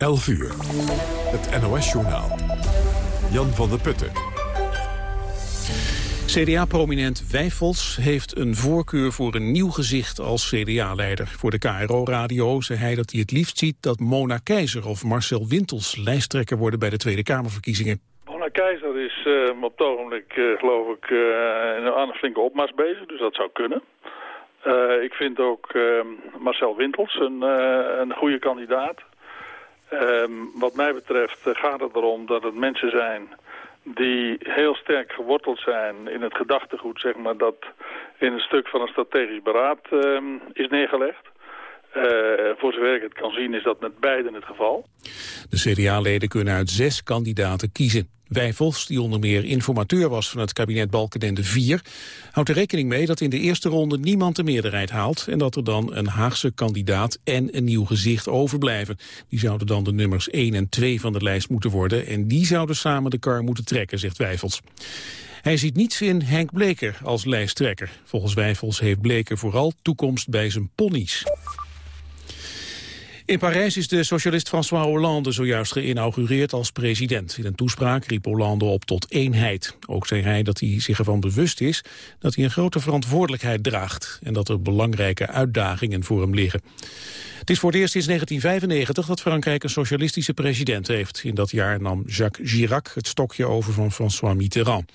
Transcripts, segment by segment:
11 uur. Het NOS-journaal. Jan van der Putten. CDA-prominent Wijfels heeft een voorkeur voor een nieuw gezicht als CDA-leider. Voor de KRO-radio zei hij dat hij het liefst ziet dat Mona Keizer of Marcel Wintels lijsttrekker worden bij de Tweede Kamerverkiezingen. Mona Keizer is uh, op het ogenblik, uh, geloof ik, uh, aan een flinke opmars bezig, dus dat zou kunnen. ik vind ook Marcel Wintels een, een goede kandidaat. Ehm, wat mij betreft gaat het erom dat het mensen zijn die heel sterk geworteld zijn in het gedachtegoed, zeg maar, dat in een stuk van een strategisch beraad uh, is neergelegd. Uh, voor zover ik het kan zien is dat met beiden het geval. De CDA-leden kunnen uit zes kandidaten kiezen. Wijfels, die onder meer informateur was van het kabinet Balkenende 4... houdt er rekening mee dat in de eerste ronde niemand de meerderheid haalt... en dat er dan een Haagse kandidaat en een nieuw gezicht overblijven. Die zouden dan de nummers 1 en 2 van de lijst moeten worden... en die zouden samen de kar moeten trekken, zegt Wijfels. Hij ziet niets in Henk Bleker als lijsttrekker. Volgens Wijfels heeft Bleker vooral toekomst bij zijn ponies. In Parijs is de socialist François Hollande zojuist geïnaugureerd als president. In een toespraak riep Hollande op tot eenheid. Ook zei hij dat hij zich ervan bewust is dat hij een grote verantwoordelijkheid draagt... en dat er belangrijke uitdagingen voor hem liggen. Het is voor het eerst sinds 1995 dat Frankrijk een socialistische president heeft. In dat jaar nam Jacques Chirac het stokje over van François Mitterrand.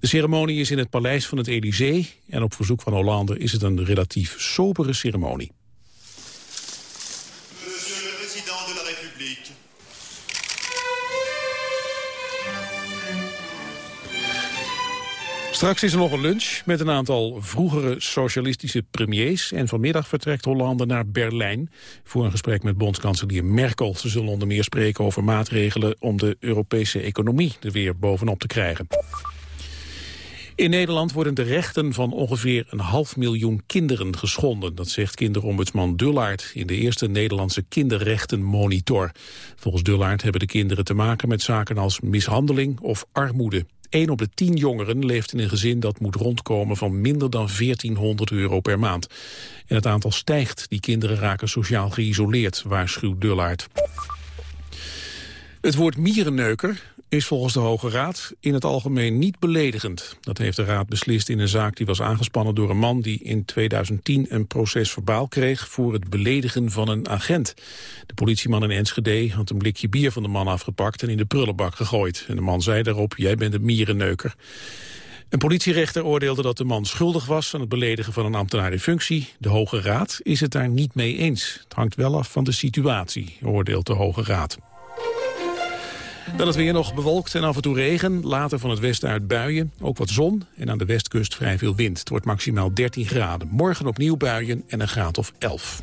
De ceremonie is in het paleis van het Élysée en op verzoek van Hollande is het een relatief sobere ceremonie. Straks is er nog een lunch met een aantal vroegere socialistische premiers. En vanmiddag vertrekt Hollande naar Berlijn voor een gesprek met bondskanselier Merkel. Ze zullen onder meer spreken over maatregelen om de Europese economie er weer bovenop te krijgen. In Nederland worden de rechten van ongeveer een half miljoen kinderen geschonden. Dat zegt kinderombudsman Dullaert in de eerste Nederlandse kinderrechtenmonitor. Volgens Dullaert hebben de kinderen te maken met zaken als mishandeling of armoede. 1 op de 10 jongeren leeft in een gezin dat moet rondkomen van minder dan 1400 euro per maand. En het aantal stijgt. Die kinderen raken sociaal geïsoleerd, waarschuwt Dullaert. Het woord mierenneuker is volgens de Hoge Raad in het algemeen niet beledigend. Dat heeft de Raad beslist in een zaak die was aangespannen door een man... die in 2010 een proces verbaal kreeg voor het beledigen van een agent. De politieman in Enschede had een blikje bier van de man afgepakt... en in de prullenbak gegooid. En de man zei daarop, jij bent een mierenneuker. Een politierechter oordeelde dat de man schuldig was aan het beledigen van een ambtenaar in functie. De Hoge Raad is het daar niet mee eens. Het hangt wel af van de situatie, oordeelt de Hoge Raad. Dan het weer nog bewolkt en af en toe regen. Later van het westen uit buien. Ook wat zon en aan de westkust vrij veel wind. Het wordt maximaal 13 graden. Morgen opnieuw buien en een graad of 11.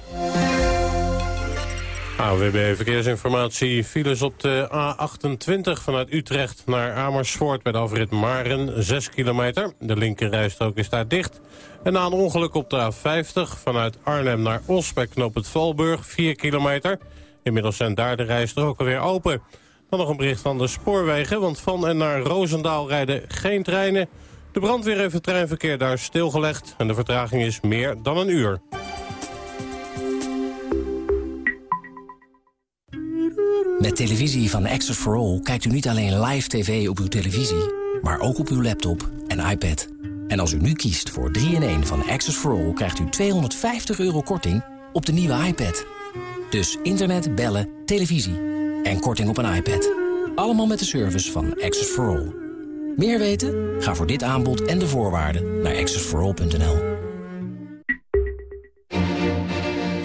AWB Verkeersinformatie. Files op de A28 vanuit Utrecht naar Amersfoort... bij de afrit Maren, 6 kilometer. De linkerrijstrook is daar dicht. En na een ongeluk op de A50 vanuit Arnhem naar Os... bij knoop het Valburg, 4 kilometer. Inmiddels zijn daar de rijstroken weer open. Dan nog een bericht van de spoorwegen, want van en naar Roosendaal rijden geen treinen. De brandweer heeft het treinverkeer daar stilgelegd en de vertraging is meer dan een uur. Met televisie van Access for All kijkt u niet alleen live tv op uw televisie, maar ook op uw laptop en iPad. En als u nu kiest voor 3-in-1 van Access for All krijgt u 250 euro korting op de nieuwe iPad. Dus internet, bellen, televisie en korting op een iPad. Allemaal met de service van Access for All. Meer weten? Ga voor dit aanbod en de voorwaarden naar accessforall.nl.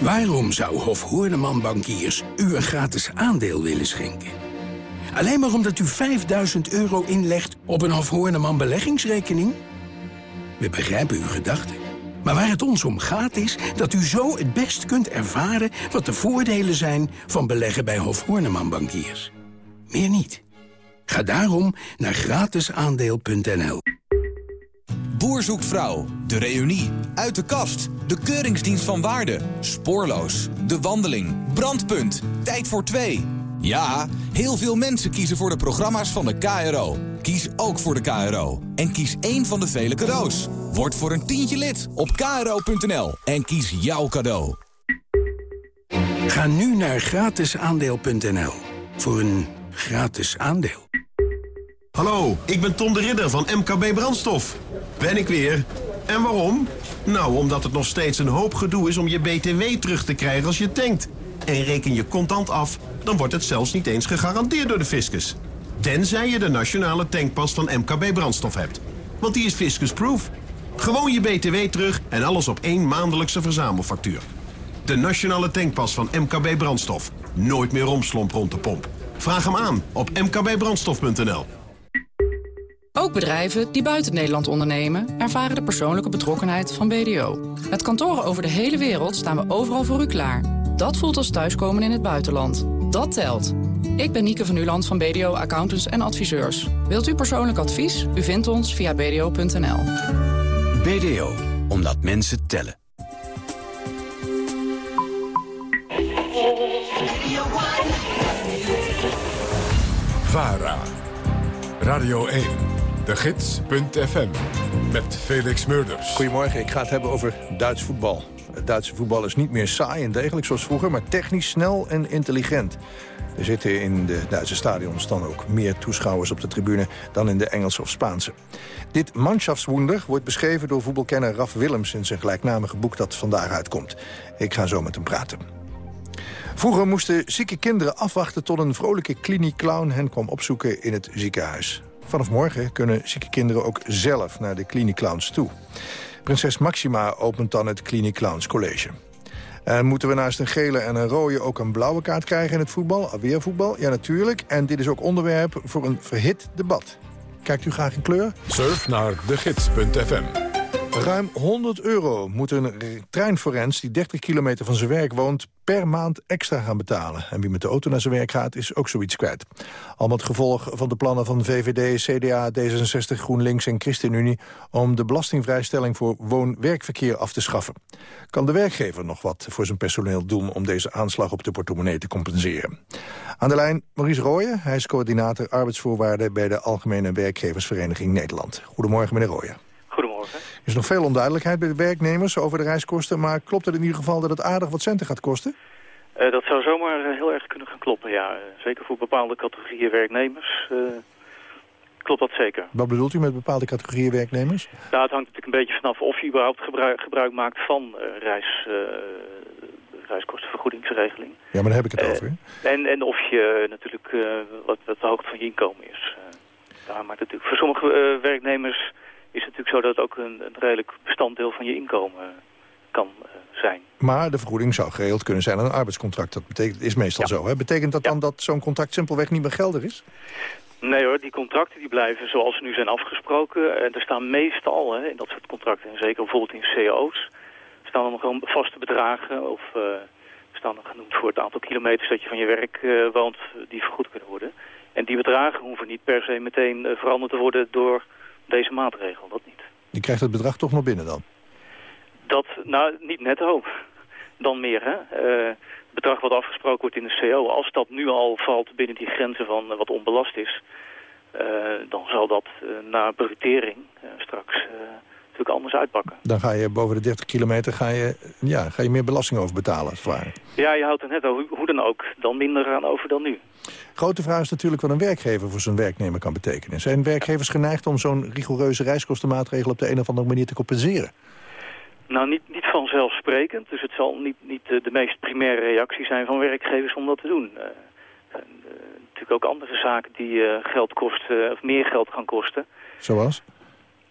Waarom zou Hof Hoorneman Bankiers u een gratis aandeel willen schenken? Alleen maar omdat u 5000 euro inlegt op een Hof Hoorneman beleggingsrekening? We begrijpen uw gedachten. Maar waar het ons om gaat is dat u zo het best kunt ervaren... wat de voordelen zijn van beleggen bij Hof Horneman Bankiers. Meer niet. Ga daarom naar gratisaandeel.nl. Boer zoekt vrouw, de reunie, uit de kast, de keuringsdienst van waarde, spoorloos, de wandeling, brandpunt, tijd voor twee... Ja, heel veel mensen kiezen voor de programma's van de KRO. Kies ook voor de KRO. En kies één van de vele cadeaus. Word voor een tientje lid op kro.nl en kies jouw cadeau. Ga nu naar gratisaandeel.nl voor een gratis aandeel. Hallo, ik ben Tom de Ridder van MKB Brandstof. Ben ik weer. En waarom? Nou, omdat het nog steeds een hoop gedoe is om je BTW terug te krijgen als je tankt. En reken je contant af, dan wordt het zelfs niet eens gegarandeerd door de fiscus. Tenzij je de nationale tankpas van MKB Brandstof hebt. Want die is fiscusproof. Gewoon je BTW terug en alles op één maandelijkse verzamelfactuur. De nationale tankpas van MKB Brandstof. Nooit meer romslomp rond de pomp. Vraag hem aan op mkbbrandstof.nl. Ook bedrijven die buiten Nederland ondernemen... ervaren de persoonlijke betrokkenheid van BDO. Met kantoren over de hele wereld staan we overal voor u klaar. Dat voelt als thuiskomen in het buitenland. Dat telt. Ik ben Nieke van Uland van BDO Accountants en Adviseurs. Wilt u persoonlijk advies? U vindt ons via bdo.nl. BDO, omdat mensen tellen. VARA. Radio 1. De Gids.fm. Met Felix Murders. Goedemorgen, ik ga het hebben over Duits voetbal. Het Duitse voetbal is niet meer saai en degelijk zoals vroeger... maar technisch snel en intelligent. Er zitten in de Duitse stadions dan ook meer toeschouwers op de tribune... dan in de Engelse of Spaanse. Dit Mannschaftswunder wordt beschreven door voetbalkenner Raf Willems... in zijn gelijknamige boek dat vandaag uitkomt. Ik ga zo met hem praten. Vroeger moesten zieke kinderen afwachten tot een vrolijke kliniekclown hen kwam opzoeken in het ziekenhuis. Vanaf morgen kunnen zieke kinderen ook zelf naar de kliniekclowns toe. Prinses Maxima opent dan het Kliniek College. En moeten we naast een gele en een rode ook een blauwe kaart krijgen in het voetbal? Alweer voetbal? Ja, natuurlijk. En dit is ook onderwerp voor een verhit debat. Kijkt u graag in kleur? Surf naar degids.fm. Ruim 100 euro moet een treinforens die 30 kilometer van zijn werk woont... per maand extra gaan betalen. En wie met de auto naar zijn werk gaat, is ook zoiets kwijt. Allemaal het gevolg van de plannen van VVD, CDA, D66, GroenLinks en ChristenUnie... om de belastingvrijstelling voor woon-werkverkeer af te schaffen. Kan de werkgever nog wat voor zijn personeel doen... om deze aanslag op de portemonnee te compenseren? Aan de lijn Maurice Rooyen. Hij is coördinator arbeidsvoorwaarden... bij de Algemene Werkgeversvereniging Nederland. Goedemorgen, meneer Rooyen. Er is nog veel onduidelijkheid bij de werknemers over de reiskosten... maar klopt het in ieder geval dat het aardig wat centen gaat kosten? Uh, dat zou zomaar uh, heel erg kunnen gaan kloppen, ja. Uh, zeker voor bepaalde categorieën werknemers klopt dat zeker. Wat bedoelt u met bepaalde categorieën werknemers? Nou, het hangt natuurlijk een beetje vanaf of je überhaupt gebruik, gebruik maakt van reis, reiskostenvergoedingsregeling. Ja, maar daar heb ik het over. En, en of je natuurlijk wat, wat de hoogte van je inkomen is. daar maakt het natuurlijk voor sommige werknemers is het natuurlijk zo dat het ook een, een redelijk bestanddeel van je inkomen kan uh, zijn. Maar de vergoeding zou geregeld kunnen zijn aan een arbeidscontract. Dat betekent, is meestal zo. Hè? Betekent dat dan dat zo'n contract simpelweg niet meer geldig is? Nee hoor, die contracten die blijven zoals ze nu zijn afgesproken. En er staan meestal hè, in dat soort contracten, en zeker bijvoorbeeld in cao's... staan er gewoon vaste bedragen of uh, staan er genoemd voor het aantal kilometers dat je van je werk uh, woont... die vergoed kunnen worden. En die bedragen hoeven niet per se meteen veranderd te worden door deze maatregel, dat niet. Je krijgt het bedrag toch nog binnen dan? Dat, nou, niet netto. Dan meer, hè. Uh, het bedrag wat afgesproken wordt in de CO, als dat nu al valt binnen die grenzen van uh, wat onbelast is... Uh, dan zal dat na brutering straks natuurlijk anders uitpakken. Dan ga je boven de 30 kilometer ga je, ja, ga je meer belasting over betalen, als het ware. Ja, je houdt er net hoe, hoe dan ook dan minder aan over dan nu. Grote vraag is natuurlijk wat een werkgever voor zijn werknemer kan betekenen. Zijn werkgevers geneigd om zo'n rigoureuze reiskostenmaatregel op de een of andere manier te compenseren? Nou, niet, niet vanzelfsprekend. Dus het zal niet, niet de, meest primaire reactie zijn van werkgevers om dat te doen. Uh, uh, natuurlijk ook andere zaken die uh, geld kosten, of meer geld gaan kosten. Zoals?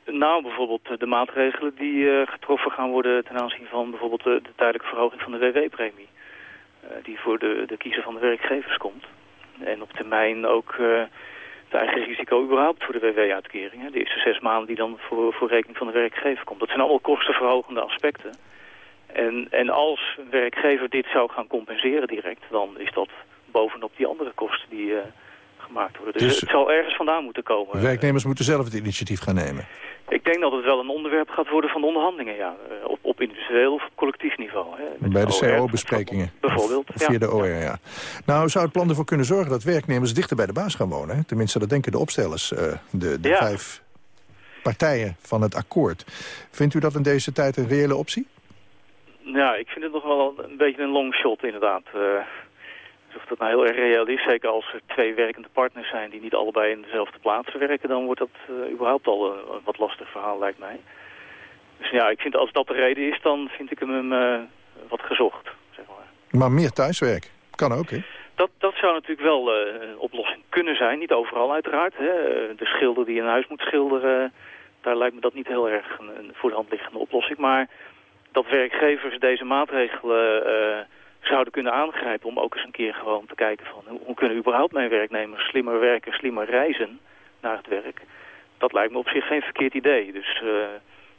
Nou, bijvoorbeeld de maatregelen die getroffen gaan worden ten aanzien van bijvoorbeeld de, de tijdelijke verhoging van de WW-premie. die voor de, de kiezer van de werkgevers komt. En op termijn ook uh, het eigen risico überhaupt voor de WW-uitkering. De eerste zes maanden die dan voor, voor rekening van de werkgever komt. Dat zijn allemaal kostenverhogende aspecten. En, en als een werkgever dit zou gaan compenseren direct, dan is dat bovenop die andere kosten die gemaakt worden. Dus, dus, het zal ergens vandaan moeten komen. Werknemers moeten zelf het initiatief gaan nemen. Ik denk dat het wel een onderwerp gaat worden van onderhandelingen, ja. Eh, op, op individueel of collectief niveau. Hè. Bij de CO-besprekingen. Bijvoorbeeld. Via ja. de OR, ja. Nou, zou het plan ervoor kunnen zorgen dat werknemers dichter bij de baas gaan wonen? Hè? Tenminste, dat denken de opstellers, uh, de, de ja. vijf partijen van het akkoord. Vindt u dat in deze tijd een reële optie? Ja, ik vind het nog wel een beetje een long shot inderdaad. Uh, of dat nou heel erg reëel is, zeker als er twee werkende partners zijn die niet allebei in dezelfde plaats werken, dan wordt dat uh, überhaupt al een, een, wat lastig verhaal lijkt mij. Dus ja, ik vind als dat de reden is, dan vind ik hem uh, wat gezocht. Zeg maar. maar meer thuiswerk, kan ook hè? Dat, dat zou natuurlijk wel een oplossing kunnen zijn, niet overal uiteraard. Hè. De schilder die een huis moet schilderen, daar lijkt me dat niet heel erg een, een voor de hand liggende oplossing. Maar dat werkgevers deze maatregelen zouden kunnen aangrijpen... om ook eens een keer gewoon te kijken van... hoe, hoe kunnen überhaupt mijn werknemers slimmer werken, slimmer reizen naar het werk... dat lijkt me op zich geen verkeerd idee. Dus uh,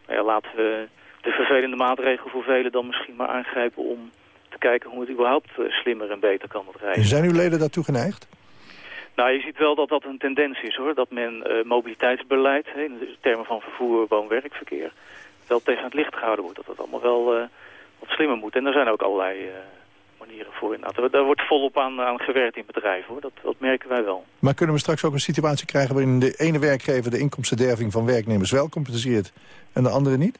ja, laten we de vervelende maatregelen voor velen dan misschien maar aangrijpen... om te kijken hoe het überhaupt uh, slimmer en beter kan dat reizen. Zijn uw leden daartoe geneigd? Nou, je ziet wel dat dat een tendens is, hoor. Dat men mobiliteitsbeleid, hè, in termen van vervoer, woon-werkverkeer wel tegen het licht gehouden wordt. Dat het allemaal wel uh, wat slimmer moet. En er zijn ook allerlei manieren voor. Inderdaad. Daar wordt volop aan, aan gewerkt in bedrijven. Hoor. Dat, dat merken wij wel. Maar kunnen we straks ook een situatie krijgen... waarin de ene werkgever de inkomstenderving van werknemers wel compenseert... en de andere niet?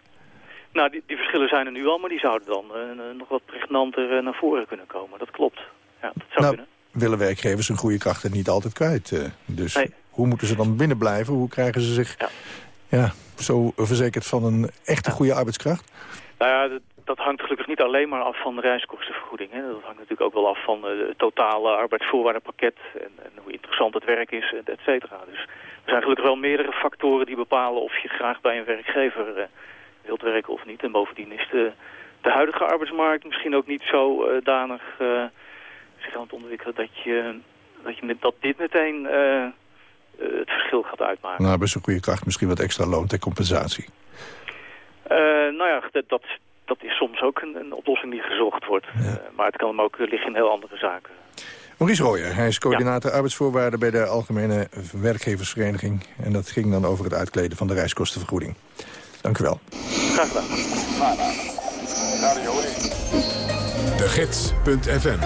Nou, die, die verschillen zijn er nu al, maar die zouden dan uh, nog wat pregnanter naar voren kunnen komen. Dat klopt. Ja, dat zou nou, kunnen. willen werkgevers hun goede krachten niet altijd kwijt. dus nee. hoe moeten ze dan binnen blijven? Hoe krijgen ze zich... Ja. Ja, zo verzekerd van een echte goede arbeidskracht? Nou ja, dat, hangt gelukkig niet alleen maar af van de reiskostenvergoeding. Hè. Dat hangt natuurlijk ook wel af van uh, het totale arbeidsvoorwaardenpakket... En, en, hoe interessant het werk is, et cetera. Dus er zijn gelukkig wel meerdere factoren die bepalen... of je graag bij een werkgever uh, wilt werken of niet. En bovendien is de, de huidige arbeidsmarkt misschien ook niet zo uh, danig zich aan het ontwikkelen... dat, je, dat, je met, dat dit meteen het verschil gaat uitmaken. Nou, best een goede kracht. Misschien wat extra loon ter compensatie. Uh, nou ja, dat, dat, dat, is soms ook een, een oplossing die gezocht wordt. Ja. Uh, maar het kan hem ook liggen in heel andere zaken. Maurice Rooyer, hij is coördinator ja. arbeidsvoorwaarden bij de Algemene Werkgeversvereniging. En dat ging dan over het uitkleden van de reiskostenvergoeding. Dank u wel. Graag gedaan. De Gids.fm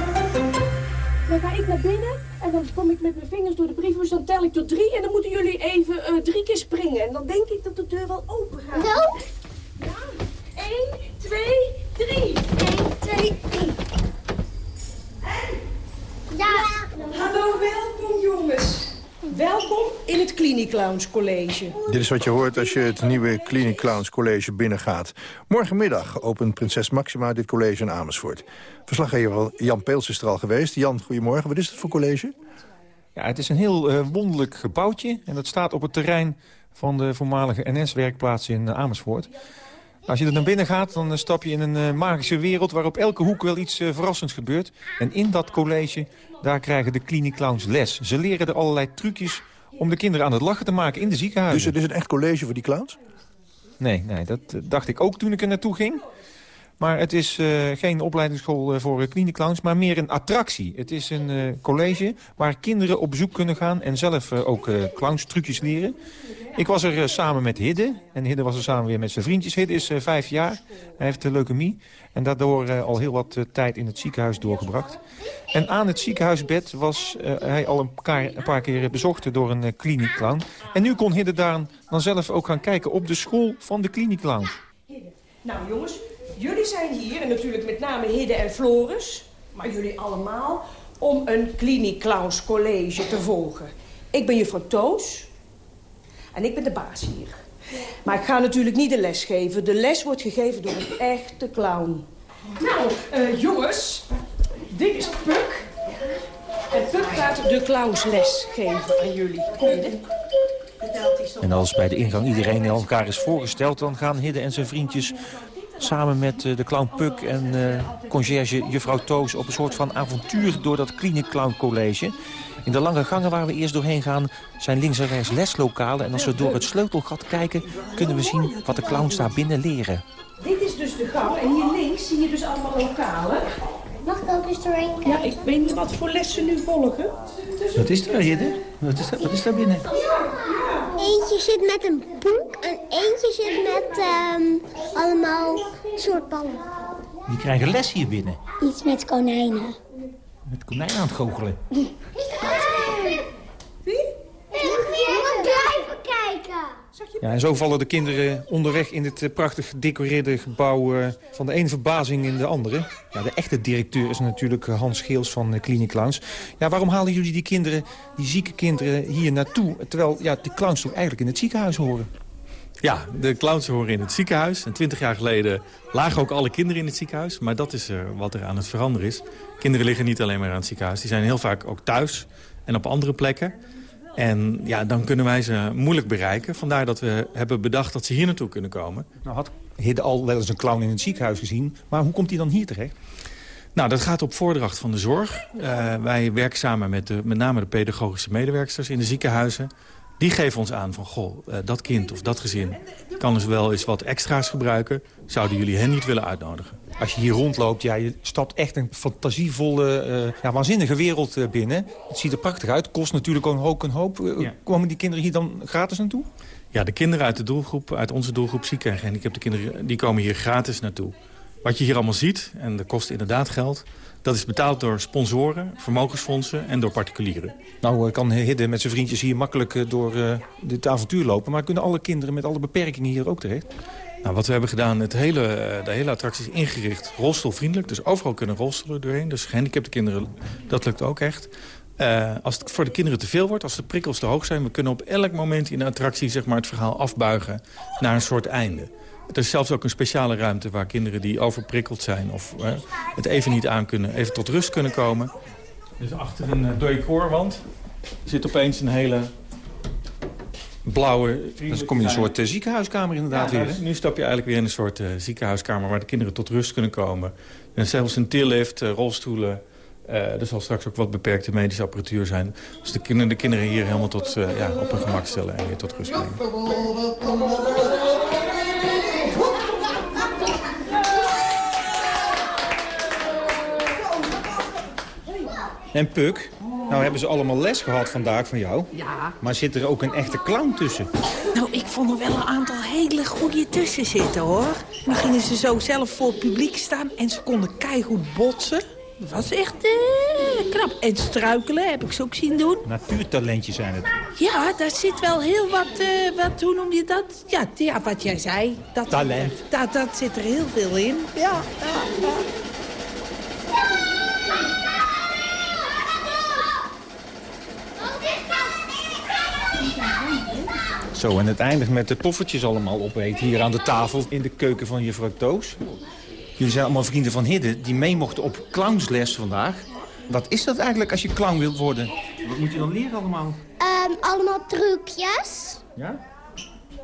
Dan ga ik naar binnen en dan kom ik met mijn vingers door de brievenbus, dan tel ik tot drie en dan moeten jullie even uh, drie keer springen. En dan denk ik dat de deur wel open gaat. Zo? Ja. 1, 2, 3. 1, 2, 3. Ja. Hallo, welkom jongens. Welkom in het Clinic Clowns College. Dit is wat je hoort als je het nieuwe Clinic Clowns College binnengaat. Morgenmiddag opent prinses Maxima dit college in Amersfoort. Verslaggever Jan Peels is er al geweest. Jan, goedemorgen. Wat is het voor college? Ja, het is een heel uh, wonderlijk gebouwtje. En dat staat op het terrein van de voormalige NS-werkplaats in uh, Amersfoort. Als je er naar binnen gaat, dan stap je in een uh, magische wereld... waar op elke hoek wel iets verrassends gebeurt. En in dat college daar krijgen de clinic clowns les. Ze leren er allerlei trucjes om de kinderen aan het lachen te maken in de ziekenhuizen. Dus het is een echt college voor die clowns? Nee, nee dat dacht ik ook toen ik er naartoe ging. Maar het is uh, geen opleidingsschool uh, voor clinic clowns, maar meer een attractie. Het is een college waar kinderen op bezoek kunnen gaan en zelf ook clowns trucjes leren. Ik was er samen met Hidde. En Hidde was er samen weer met zijn vriendjes. Hidde is vijf jaar. Hij heeft leukemie. En daardoor al heel wat tijd in het ziekenhuis doorgebracht. En aan het ziekenhuisbed was hij al een paar, keer bezocht door een clinic clown. En nu kon Hidde daar dan zelf ook gaan kijken op de school van de clinic clowns. Nou jongens, jullie zijn hier, en natuurlijk met name Hidde en Floris... maar jullie allemaal, om een Clinic Clowns College te volgen. Ik ben juffrouw Toos en ik ben de baas hier. Maar ik ga natuurlijk niet de les geven. De les wordt gegeven door een echte clown. Nou, uh, jongens, dit is Puk. En Puk gaat de clownsles geven aan jullie. Hidde. En als bij de ingang iedereen elkaar is voorgesteld... dan gaan Hidde en zijn vriendjes samen met uh, de clown Puk en uh, conciërge juffrouw Toos... op een soort van avontuur door dat Clinic Clown College. In de lange gangen waar we eerst doorheen gaan zijn links en rechts leslokalen. En als we door het sleutelgat kijken kunnen we zien wat de clowns daar binnen leren. Dit is dus de gang en hier links zie je dus allemaal lokalen. Mag ik ook eens doorheen kijken? Ja, ik weet niet wat voor lessen nu volgen. Wat is er, Hidde? Wat is, wat is daar binnen? Eentje zit met een boek en eentje zit met um, allemaal soort ballen. Die krijgen les hier binnen. Iets met konijnen. Met konijnen aan het goochelen. Wie? Ik wil blijven kijken. Ja, en zo vallen de kinderen onderweg in het eh, prachtig gedecoreerde gebouw... eh, van de ene verbazing in de andere. Ja, de echte directeur is natuurlijk eh, Hans Geels van Clinic Clowns. Ja, waarom halen jullie die kinderen, die zieke kinderen, hier naartoe... terwijl ja, die clowns toch eigenlijk in het ziekenhuis horen? Ja, de clowns horen in het ziekenhuis. En twintig jaar geleden lagen ook alle kinderen in het ziekenhuis. Maar dat is eh, wat er aan het veranderen is. Kinderen liggen niet alleen maar aan het ziekenhuis. Die zijn heel vaak ook thuis en op andere plekken. En ja, dan kunnen wij ze moeilijk bereiken. Vandaar dat we hebben bedacht dat ze hier naartoe kunnen komen. Nou had Hidde al wel eens een clown in het ziekenhuis gezien. Maar hoe komt hij dan hier terecht? Nou, dat gaat op voordracht van de zorg. Eh, wij werken samen met de, met name de pedagogische medewerksters in de ziekenhuizen. Die geven ons aan van, goh, eh, dat kind of dat gezin kan dus wel eens wat extra's gebruiken. Zouden jullie hen niet willen uitnodigen? Als je hier rondloopt, ja, je stapt echt een fantasievolle, eh, ja, waanzinnige wereld eh, binnen. Het ziet er prachtig uit, kost natuurlijk ook een hoop. Komen die kinderen hier dan gratis naartoe? Ja, de kinderen uit de doelgroep, uit onze doelgroep zieke en gehandicapte kinderen, die komen hier gratis naartoe. Wat je hier allemaal ziet, en dat kost inderdaad geld, dat is betaald door sponsoren, vermogensfondsen en door particulieren. Nou eh, kan Hidde met zijn vriendjes hier makkelijk eh, door eh, dit avontuur lopen. Maar kunnen alle kinderen met alle beperkingen hier ook terecht? Nou, wat we hebben gedaan, het hele, de hele attractie is ingericht rolstoelvriendelijk. Dus overal kunnen rolstoelen doorheen. Dus gehandicapte kinderen, dat lukt ook echt. Als het voor de kinderen te veel wordt, als de prikkels te hoog zijn... we kunnen op elk moment in de attractie zeg maar, het verhaal afbuigen naar een soort einde. Er is zelfs ook een speciale ruimte waar kinderen die overprikkeld zijn... of eh, het even niet aankunnen, even tot rust kunnen komen. Dus achter een uh, decorwand zit opeens een hele blauwe... Dan kom je in een soort eh, ziekenhuiskamer inderdaad Ja, weer. nou, hè? nu stap je eigenlijk weer in een soort eh, ziekenhuiskamer... waar de kinderen tot rust kunnen komen. En zelfs een tillift, eh, rolstoelen. Eh, er zal straks ook wat beperkte medische apparatuur zijn. Dus de kinderen, de kinderen hier helemaal tot, eh, ja, op hun gemak stellen en weer tot rust brengen. En Puk, nou hebben ze allemaal les gehad vandaag van jou. Ja. Maar zit er ook een echte clown tussen? Nou, ik vond er wel een aantal hele goede tussen zitten, hoor. Dan gingen ze zo zelf voor het publiek staan en ze konden keigoed botsen. Dat was echt eh, knap. En struikelen heb ik ze ook zien doen. Natuurtalentjes zijn het. Ja, daar zit wel heel wat, eh, wat hoe noem je dat? Ja, ja wat jij zei. Dat, Talent. Dat, dat zit er heel veel in. Ja, ja, ja. Zo, en het eindigt met de poffertjes allemaal opeten hier aan de tafel in de keuken van juffrouw Toos. Jullie zijn allemaal vrienden van Hidde die mee mochten op clownsles vandaag. Wat is dat eigenlijk als je clown wilt worden? Wat moet je dan leren allemaal? Ehm, allemaal trucjes. Ja?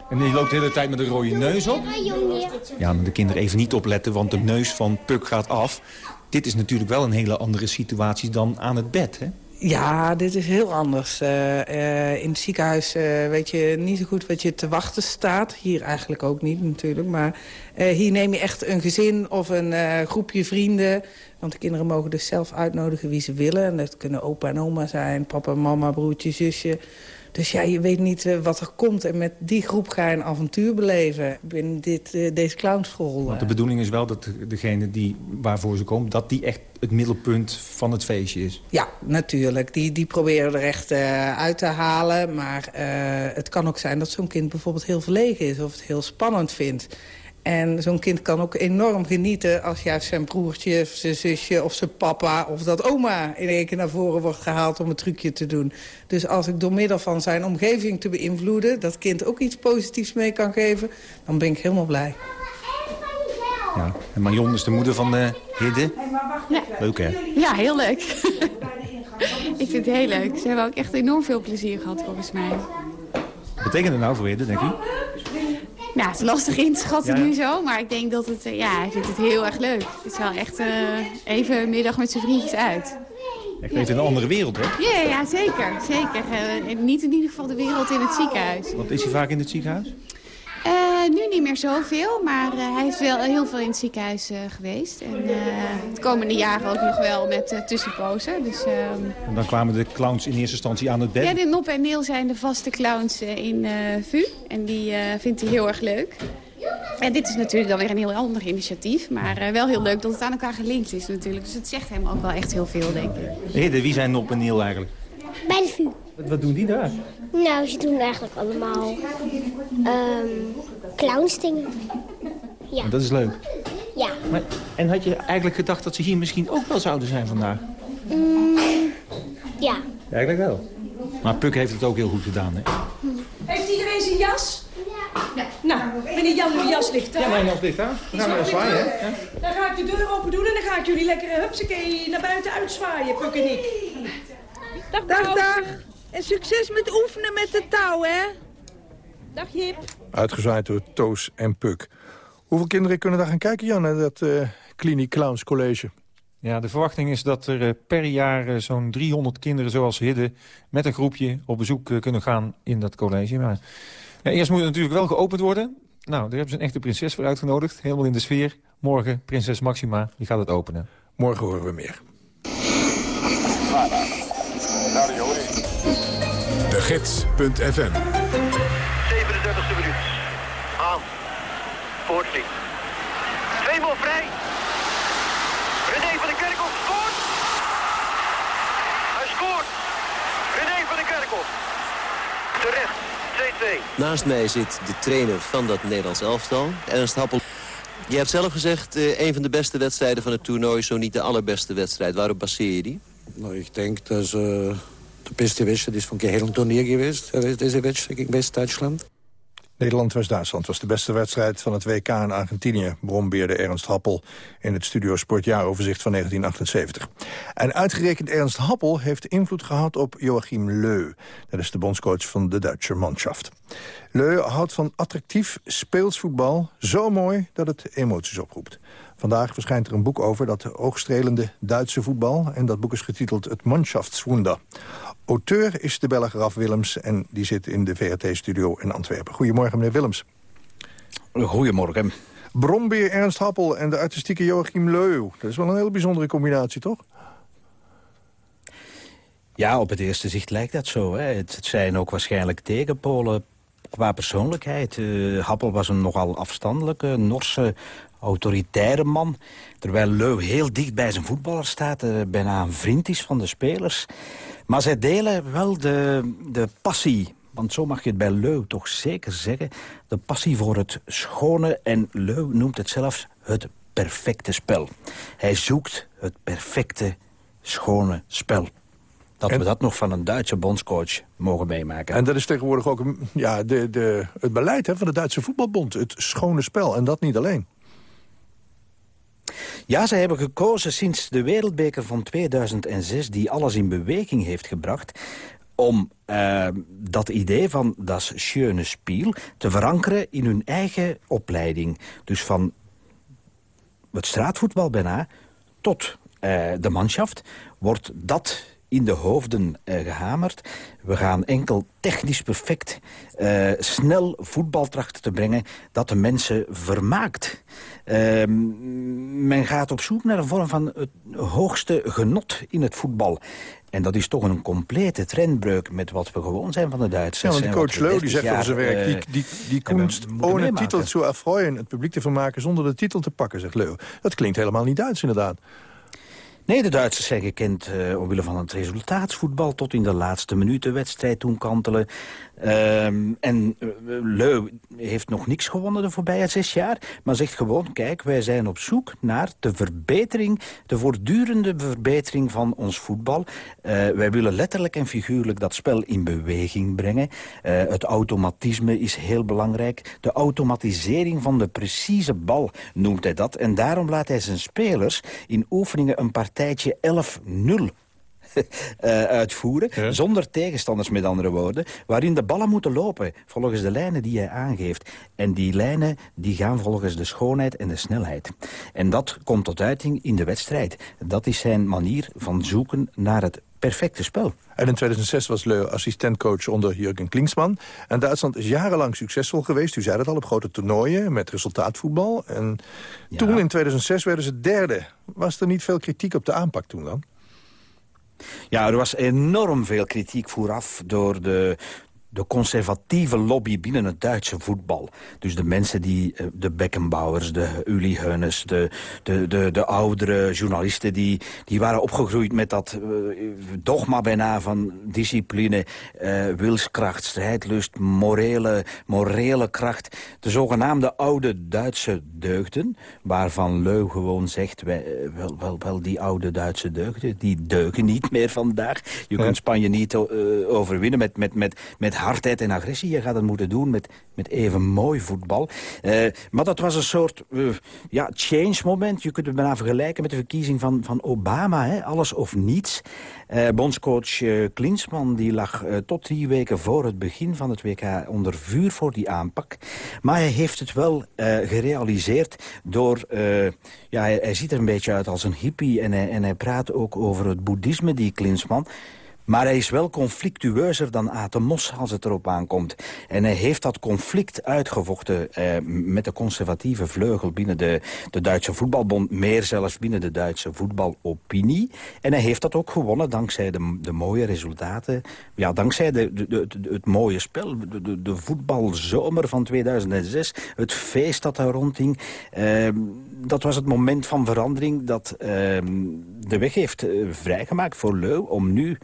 En je loopt de hele tijd met een rode neus op? Ja, maar de kinderen even niet opletten, want de neus van Puk gaat af. Dit is natuurlijk wel een hele andere situatie dan aan het bed, hè? Ja, dit is heel anders. Eh, eh, in het ziekenhuis eh, weet je niet zo goed wat je te wachten staat. Hier eigenlijk ook niet natuurlijk. Maar hier neem je echt een gezin of een groepje vrienden. Want de kinderen mogen dus zelf uitnodigen wie ze willen. En dat kunnen opa en oma zijn, papa, mama, broertje, zusje. Dus ja, je weet niet eh, wat er komt. En met die groep ga je een avontuur beleven binnen dit, eh, deze clownschool. Want de bedoeling is wel dat degene die, waarvoor ze komen... dat die echt het middelpunt van het feestje is. Ja, natuurlijk. Die, die proberen er echt eh, uit te halen. Maar het kan ook zijn dat zo'n kind bijvoorbeeld heel verlegen is... of het heel spannend vindt. En zo'n kind kan ook enorm genieten als juist zijn broertje of zijn zusje of zijn papa... of dat oma in één keer naar voren wordt gehaald om een trucje te doen. Dus als ik door middel van zijn omgeving te beïnvloeden... dat kind ook iets positiefs mee kan geven, dan ben ik helemaal blij. Ja. En Marion is de moeder van de Hidde. Leuk, hè? Ja, heel leuk. ik vind het heel leuk. Ze hebben ook echt enorm veel plezier gehad, volgens mij. Wat betekent het nou voor Hidde, denk u? Nou, het is lastig in te schatten Ja, ja. nu zo, maar ik denk dat het, eh, ja, hij vindt het heel erg leuk. Het is wel echt eh, even een middag met zijn vriendjes uit. Echt even in een andere wereld, hè? Ja, ja, zeker, zeker. Eh, niet in ieder geval de wereld in het ziekenhuis. Want is hij vaak in het ziekenhuis? Eh, nu niet meer zoveel, maar eh, hij is wel heel veel in het ziekenhuis eh, geweest. En eh, de komende jaren ook nog wel met tussenpozen. Dus, ehm, En dan kwamen de clowns in eerste instantie aan het bed. Ja, de Nop en Neel zijn de vaste clowns in eh, VU. En die eh, vindt hij heel erg leuk. En dit is natuurlijk dan weer een heel ander initiatief. Maar eh, wel heel leuk dat het aan elkaar gelinkt is natuurlijk. Dus het zegt hem ook wel echt heel veel, denk ik. Hidde, wie zijn Nop en Niel eigenlijk? Bij de VU. Wat, wat doen die daar? Nou, ze doen eigenlijk allemaal ehm clownsdingen. Ja. Dat is leuk. Ja. Maar, en had je eigenlijk gedacht dat ze hier misschien ook wel zouden zijn vandaag? Mm, ja. Eigenlijk wel. Maar Puk heeft het ook heel goed gedaan, hè? Heeft iedereen zijn jas? Ja. Nou, meneer Jan, uw jas ligt daar. Ja, mijn jas ligt daar. We gaan weer zwaaien, hè? Ja. Dan ga ik de deur open doen en dan ga ik jullie lekker hupsakee naar buiten uitzwaaien, Puk en ik. Dag, dag. En succes met oefenen met de touw, hè? Dag Jip. Uitgezwaaid door Toos en Puk. Hoeveel kinderen kunnen daar gaan kijken, Jan, naar dat uh, Clinic Clowns College? Ja, de verwachting is dat er eh, per jaar eh, zo'n 300 kinderen zoals Hidde... met een groepje op bezoek kunnen gaan in dat college. Maar ja, eerst moet het natuurlijk wel geopend worden. Nou, daar hebben ze een echte prinses voor uitgenodigd. Helemaal in de sfeer. Morgen prinses Maxima, die gaat het openen. Morgen horen we meer. De Gids.fm 37e minuut. Aan. Poortling. Tweemaal vrij. René van den Kerkhoff scoort. Hij scoort. René van den Kerkhoff. Terecht. 2-2. Naast mij zit de trainer van dat Nederlands elftal, Ernst Happel. Je hebt zelf gezegd, eh, een van de beste wedstrijden van het toernooi... zo niet de allerbeste wedstrijd. Waarop baseer je die? Nou, ik denk dat uh, de beste wedstrijd is van het hele turnier geweest. Deze wedstrijd tegen West-Duitsland. Nederland-West-Duitsland was de beste wedstrijd van het WK in Argentinië... brombeerde Ernst Happel in het Studio Sportjaaroverzicht van 1978. En uitgerekend Ernst Happel heeft invloed gehad op Joachim Leu. Dat is de bondscoach van de Duitse manschaft. Leu houdt van attractief speelsvoetbal zo mooi dat het emoties oproept. Vandaag verschijnt er een boek over dat oogstrelende Duitse voetbal... en dat boek is getiteld Het Mannschaftswunder. Auteur is de Belg Raf Willems en die zit in de VRT-studio in Antwerpen. Goedemorgen, meneer Willems. Goedemorgen. Brombeer Ernst Happel en de artistieke Joachim Leu. Dat is wel een hele bijzondere combinatie, toch? Ja, op het eerste zicht lijkt dat zo. Hè. Het, zijn ook waarschijnlijk tegenpolen qua persoonlijkheid. Uh, Happel was een nogal afstandelijke, Norse, autoritaire man. Terwijl Leu heel dicht bij zijn voetballer staat, uh, bijna een vriend is van de spelers. Maar zij delen wel de, de passie, want zo mag je het bij Leu toch zeker zeggen... de passie voor het schone en Leu noemt het zelfs het perfecte spel. Hij zoekt het perfecte, schone spel. Dat we dat nog van een Duitse bondscoach mogen meemaken. En dat is tegenwoordig ook ja, de, de, het beleid hè, van de Duitse voetbalbond. Het schone spel, en dat niet alleen. Ja, ze hebben gekozen sinds de wereldbeker van 2006... die alles in beweging heeft gebracht om uh, dat idee van dat schöne spiel te verankeren in hun eigen opleiding. Dus van het straatvoetbal bijna tot uh, de manschaft wordt dat in de hoofden uh, gehamerd. We gaan enkel technisch perfect uh, snel voetbal trachten te brengen... dat de mensen vermaakt. Uh, men gaat op zoek naar een vorm van het hoogste genot in het voetbal. En dat is toch een complete trendbreuk met wat we gewoon zijn van de Duitsers. Ja, want coach Leu die zegt over zijn werk... die, die, die kunst ohne titel te erfreuen, het publiek te vermaken... zonder de titel te pakken, zegt Leu. Dat klinkt helemaal niet Duits, inderdaad. Nee, de Duitsers zijn gekend uh, omwille van het resultaatsvoetbal... tot in de laatste minuten wedstrijd toen kantelen. Um, en uh, Leu heeft nog niks gewonnen de voorbije zes jaar... maar zegt gewoon, kijk, wij zijn op zoek naar de verbetering... de voortdurende verbetering van ons voetbal. Uh, wij willen letterlijk en figuurlijk dat spel in beweging brengen. het automatisme is heel belangrijk. De automatisering van de precieze bal noemt hij dat. En daarom laat hij zijn spelers in oefeningen een partijtje 11-0 uh, uitvoeren. Ja. Zonder tegenstanders, met andere woorden. Waarin de ballen moeten lopen volgens de lijnen die hij aangeeft. En die lijnen die gaan volgens de schoonheid en de snelheid. En dat komt tot uiting in de wedstrijd. Dat is zijn manier van zoeken naar het perfecte spel. En in 2006 was Leu assistentcoach onder Jurgen Klinsmann. En Duitsland is jarenlang succesvol geweest. U zei het al, op grote toernooien met resultaatvoetbal. En ja. toen in 2006 werden ze derde. Was er niet veel kritiek op de aanpak toen dan? Ja, er was enorm veel kritiek vooraf door de de conservatieve lobby binnen het Duitse voetbal. Dus de mensen die, eh, de Beckenbauers, de Uli Heunes, de, de, de, de oudere journalisten... die, die waren opgegroeid met dat uh, dogma bijna van discipline, uh, wilskracht, strijdlust, morele, morele kracht. De zogenaamde oude Duitse deugden, waarvan Leu gewoon zegt... Wij, wel, wel, wel, die oude Duitse deugden, die deugen niet meer vandaag. Je kunt Spanje niet overwinnen met, met, met, met hardheid en agressie. Je gaat het moeten doen met, met even mooi voetbal. Uh, maar dat was een soort uh, ja, change moment. Je kunt het bijna vergelijken met de verkiezing van, van Obama. Hè? Alles of niets. Uh, bondscoach Klinsman die lag tot drie weken voor het begin van het WK onder vuur voor die aanpak. Maar hij heeft het wel gerealiseerd door... ja, hij, hij, ziet er een beetje uit als een hippie en hij, en hij praat ook over het boeddhisme, die Klinsman... Maar hij is wel conflictueuzer dan Atemos als het erop aankomt. En hij heeft dat conflict uitgevochten eh, met de conservatieve vleugel binnen de, de Duitse voetbalbond. Meer zelfs binnen de Duitse voetbalopinie. En hij heeft dat ook gewonnen dankzij de, de mooie resultaten. Ja, dankzij de, de, het mooie spel. De, voetbalzomer van 2006. Het feest dat daar rondging. Uh, dat was het moment van verandering dat uh, de weg heeft uh, vrijgemaakt voor Leu om nu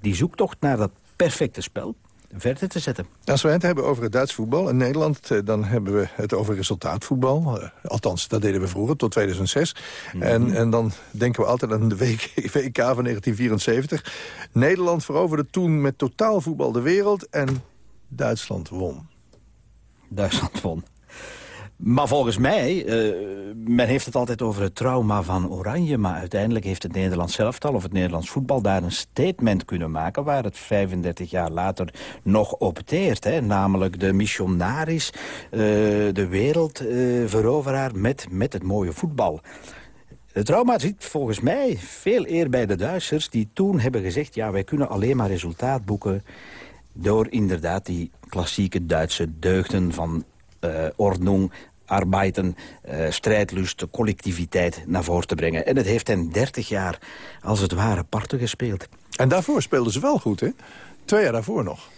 die zoektocht naar dat perfecte spel verder te zetten. Als we het hebben over het Duits voetbal in Nederland... Eh, dan hebben we het over resultaatvoetbal. Uh, althans, dat deden we vroeger, tot 2006. Mhm. en, en dan denken we altijd aan de WK, WK van 1974. Nederland veroverde toen met totaalvoetbal de wereld... en Duitsland won. Duitsland won. Maar volgens mij, uh, men heeft het altijd over het trauma van Oranje... maar uiteindelijk heeft het Nederlands zelftal of het Nederlands voetbal... daar een statement kunnen maken waar het 35 jaar later nog opteert. Hè? Namelijk de missionaris, uh, de wereldveroveraar uh, met, met het mooie voetbal. Het trauma zit volgens mij veel eer bij de Duitsers... die toen hebben gezegd, ja, wij kunnen alleen maar resultaat boeken... door inderdaad die klassieke Duitse deugden van uh, ordnung, arbeiden, uh, strijdlust, collectiviteit naar voren te brengen. En het heeft hen 30 jaar als het ware parten gespeeld. En daarvoor speelden ze wel goed, hè? Twee jaar daarvoor nog.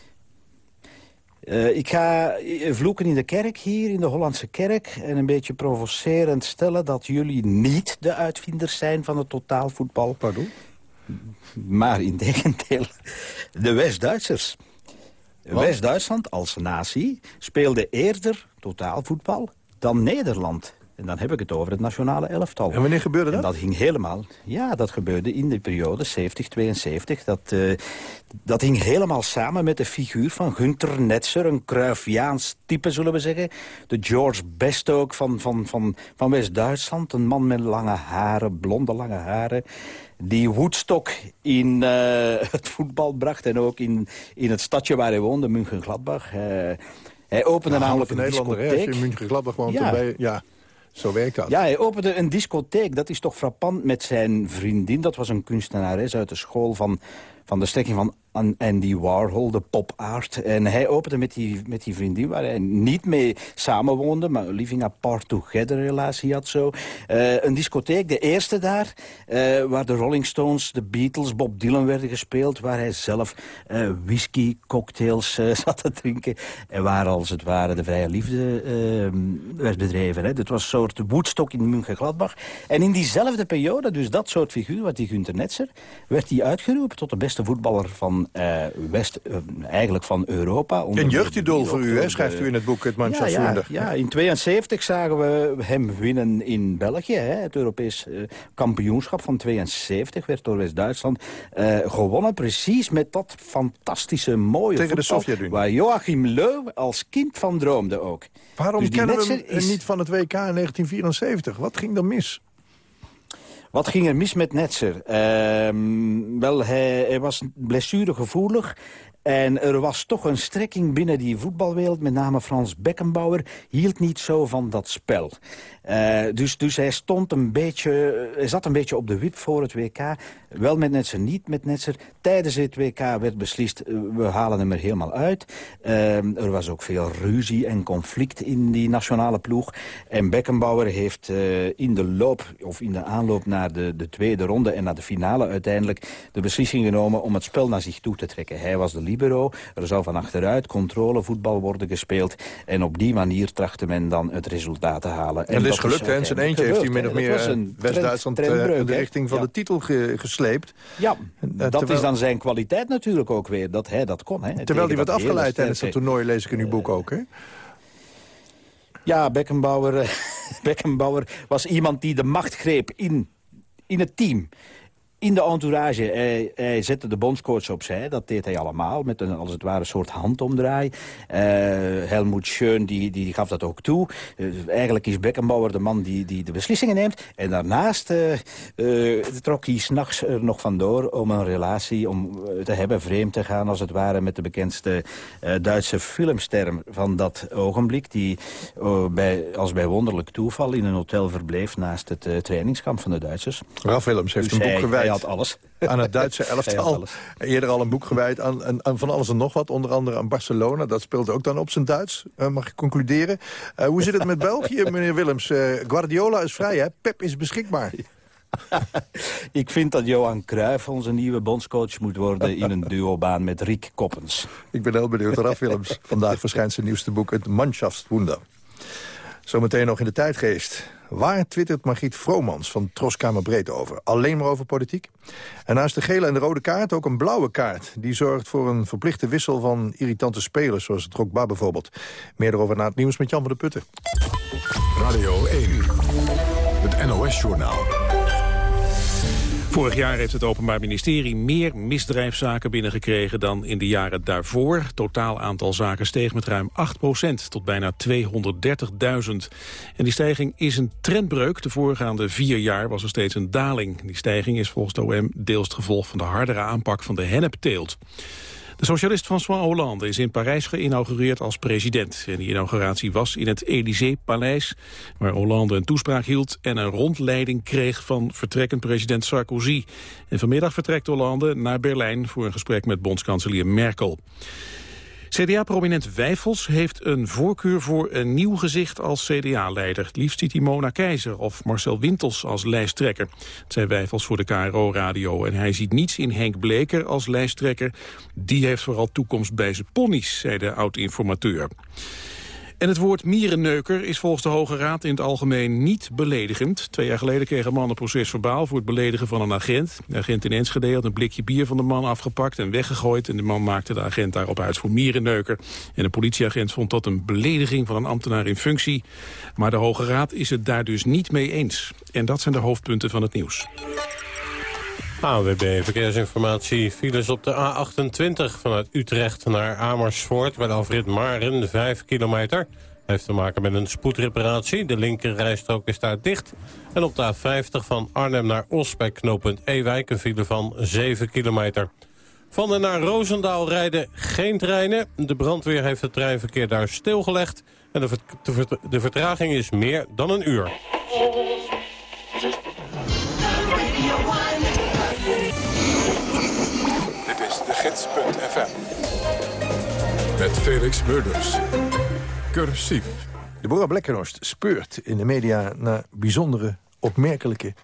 Uh, ik ga vloeken in de kerk hier, in de Hollandse kerk... en een beetje provocerend stellen dat jullie niet de uitvinders zijn van het totaalvoetbal. Pardon? Maar in tegendeel, de West-Duitsers. West-Duitsland als natie speelde eerder totaalvoetbal dan Nederland. En dan heb ik het over het nationale elftal. En wanneer gebeurde dat? En dat ging helemaal... Ja, dat gebeurde in de periode 70-72. Dat, uh, dat hing helemaal samen met de figuur van Gunther Netzer. Een Cruyffiaans type, zullen we zeggen. De George Best ook van, van, van, van West-Duitsland. Een man met lange haren, blonde lange haren die Woodstock in uh, het voetbal bracht... en ook in, in het stadje waar hij woonde, München-Gladbach. Uh, hij opende ja, namelijk een Nederlander, discotheek. Als je in München-Gladbach woont, ja. Bij, ja, zo werkt dat. Ja, hij opende een discotheek. Dat is toch frappant met zijn vriendin. Dat was een kunstenares uit de school van, van de strekking van Andy Warhol, de popaard. En hij opende met die, met die vriendin waar hij niet mee samenwoonde... maar living apart together relatie had zo. Uh, een discotheek, de eerste daar... Uh, waar de Rolling Stones, de Beatles, Bob Dylan werden gespeeld... waar hij zelf uh, whisky, cocktails zat te drinken... en waar als het ware de vrije liefde werd bedreven. Hè. Dat was een soort Woodstock in München-Gladbach. En in diezelfde periode, dus dat soort figuur, wat die Günther Netzer... werd hij uitgeroepen tot de beste voetballer van uh, West, uh, eigenlijk van Europa. Een jeugdidool voor u, hè, schrijft u in het boek Het Manchester ja, ja, ja, in 72 zagen we hem winnen in België. Hè. Het Europees uh, kampioenschap van 72 werd door West-Duitsland gewonnen. Precies met dat fantastische mooie Tegen voetbal, de Sovjet-Unie. Waar Joachim Leu als kind van droomde ook. Waarom dus kennen we hem is... niet van het WK in 1974? Wat ging er mis? Wat ging er mis met Netzer? Uh, wel, hij, hij was blessuregevoelig. En er was toch een strekking binnen die voetbalwereld. Met name Frans Beckenbauer hield niet zo van dat spel. Uh, dus, dus hij stond een beetje, hij zat een beetje op de wip voor het WK. Wel met Netzer, niet met Netzer. Tijdens het WK werd beslist, uh, we halen hem er helemaal uit. Uh, er was ook veel ruzie en conflict in die nationale ploeg. En Beckenbauer heeft in de loop, of in de aanloop naar de, de tweede ronde en naar de finale uiteindelijk de beslissing genomen om het spel naar zich toe te trekken. Hij was de libero, er zou van achteruit controlevoetbal worden gespeeld en op die manier trachtte men dan het resultaat te halen. En, gelukt, hè? In zijn eentje heeft hij min of meer eh, West-Duitsland in de hè? richting van de titel ge- gesleept. Ja, Eh, dat terwijl- is dan zijn kwaliteit natuurlijk ook weer, dat hij dat kon. Hè, Terwijl hij werd dat afgeleid tijdens het sterke- toernooi, lees ik in uw boek ook, hè? Ja, Beckenbauer, eh, Beckenbauer was iemand die de macht greep in, in het team. In de entourage. Hij, hij zette de bondscoach opzij. Dat deed hij allemaal. Met een, als het ware, een soort handomdraai. Eh Helmoet Schön die, die gaf dat ook toe. Eh, eigenlijk is Beckenbauer de man die, die de beslissingen neemt. En daarnaast eh, eh, trok hij s'nachts er nog vandoor om een relatie om eh, te hebben. Vreemd te gaan, als het ware, met de bekendste eh, Duitse filmster van dat ogenblik. Die eh, bij, als bij wonderlijk toeval in een hotel verbleef naast het eh, trainingskamp van de Duitsers. Ralf Willems heeft Dus een boek gewijd Hij had alles. aan het Duitse elftal. Eerder al een boek gewijd aan, aan, aan van alles en nog wat. Onder andere aan Barcelona. Dat speelt ook dan op zijn Duits, eh, mag ik concluderen. Eh, hoe zit het met België, meneer Willems? Eh, Guardiola is vrij, hè? Pep is beschikbaar. Ik vind dat Johan Cruijff onze nieuwe bondscoach moet worden... in een duobaan met Riek Koppens. Ik ben heel benieuwd. Ralf Willems. Vandaag verschijnt zijn nieuwste boek, het Mannschaftswunder. Zometeen nog in de tijdgeest. Waar twittert Margriet Vromans van Troskamer Breed over? Alleen maar over politiek? En naast de gele en de rode kaart ook een blauwe kaart. Die zorgt voor een verplichte wissel van irritante spelers... zoals het Drogba bijvoorbeeld. Meer erover na het nieuws met Jan van der Putten. Radio 1, het NOS-journaal. Vorig jaar heeft het Openbaar Ministerie meer misdrijfszaken binnengekregen dan in de jaren daarvoor. Totaal aantal zaken steeg met ruim 8% tot bijna 230.000. En die stijging is een trendbreuk. De voorgaande vier jaar was er steeds een daling. Die stijging is volgens OM deels het gevolg van de hardere aanpak van de hennepteelt. De socialist François Hollande is in Parijs geïnaugureerd als president. En die inauguratie was in het Élysée-paleis... waar Hollande een toespraak hield en een rondleiding kreeg van vertrekkend president Sarkozy. En vanmiddag vertrekt Hollande naar Berlijn voor een gesprek met bondskanselier Merkel. CDA-prominent Wijfels heeft een voorkeur voor een nieuw gezicht als CDA-leider. Het liefst ziet hij Mona Keizer of Marcel Wintels als lijsttrekker. Het zei Wijfels voor de KRO-radio. En hij ziet niets in Henk Bleker als lijsttrekker. Die heeft vooral toekomst bij zijn ponies, zei de oud-informateur. En het woord mierenneuker is volgens de Hoge Raad in het algemeen niet beledigend. Twee jaar geleden kreeg een man een proces verbaal voor het beledigen van een agent. De agent in Enschede had een blikje bier van de man afgepakt en weggegooid. En de man maakte de agent daarop uit voor mierenneuker. En de politieagent vond dat een belediging van een ambtenaar in functie. Maar de Hoge Raad is het daar dus niet mee eens. En dat zijn de hoofdpunten van het nieuws. AWB Verkeersinformatie. Files op de A28 vanuit Utrecht naar Amersfoort... bij de afrit Maren, 5 kilometer. Heeft te maken met een spoedreparatie. De linkerrijstrook is daar dicht. En op de A50 van Arnhem naar Os bij knooppunt Ewijk... een file van 7 kilometer. Van en naar Roosendaal rijden geen treinen. De brandweer heeft het treinverkeer daar stilgelegd. En de, de vertraging is meer dan een uur. gids.fm. Met Felix Murders. Cursief. Deborah Blekkenhorst speurt in de media naar bijzondere, opmerkelijke,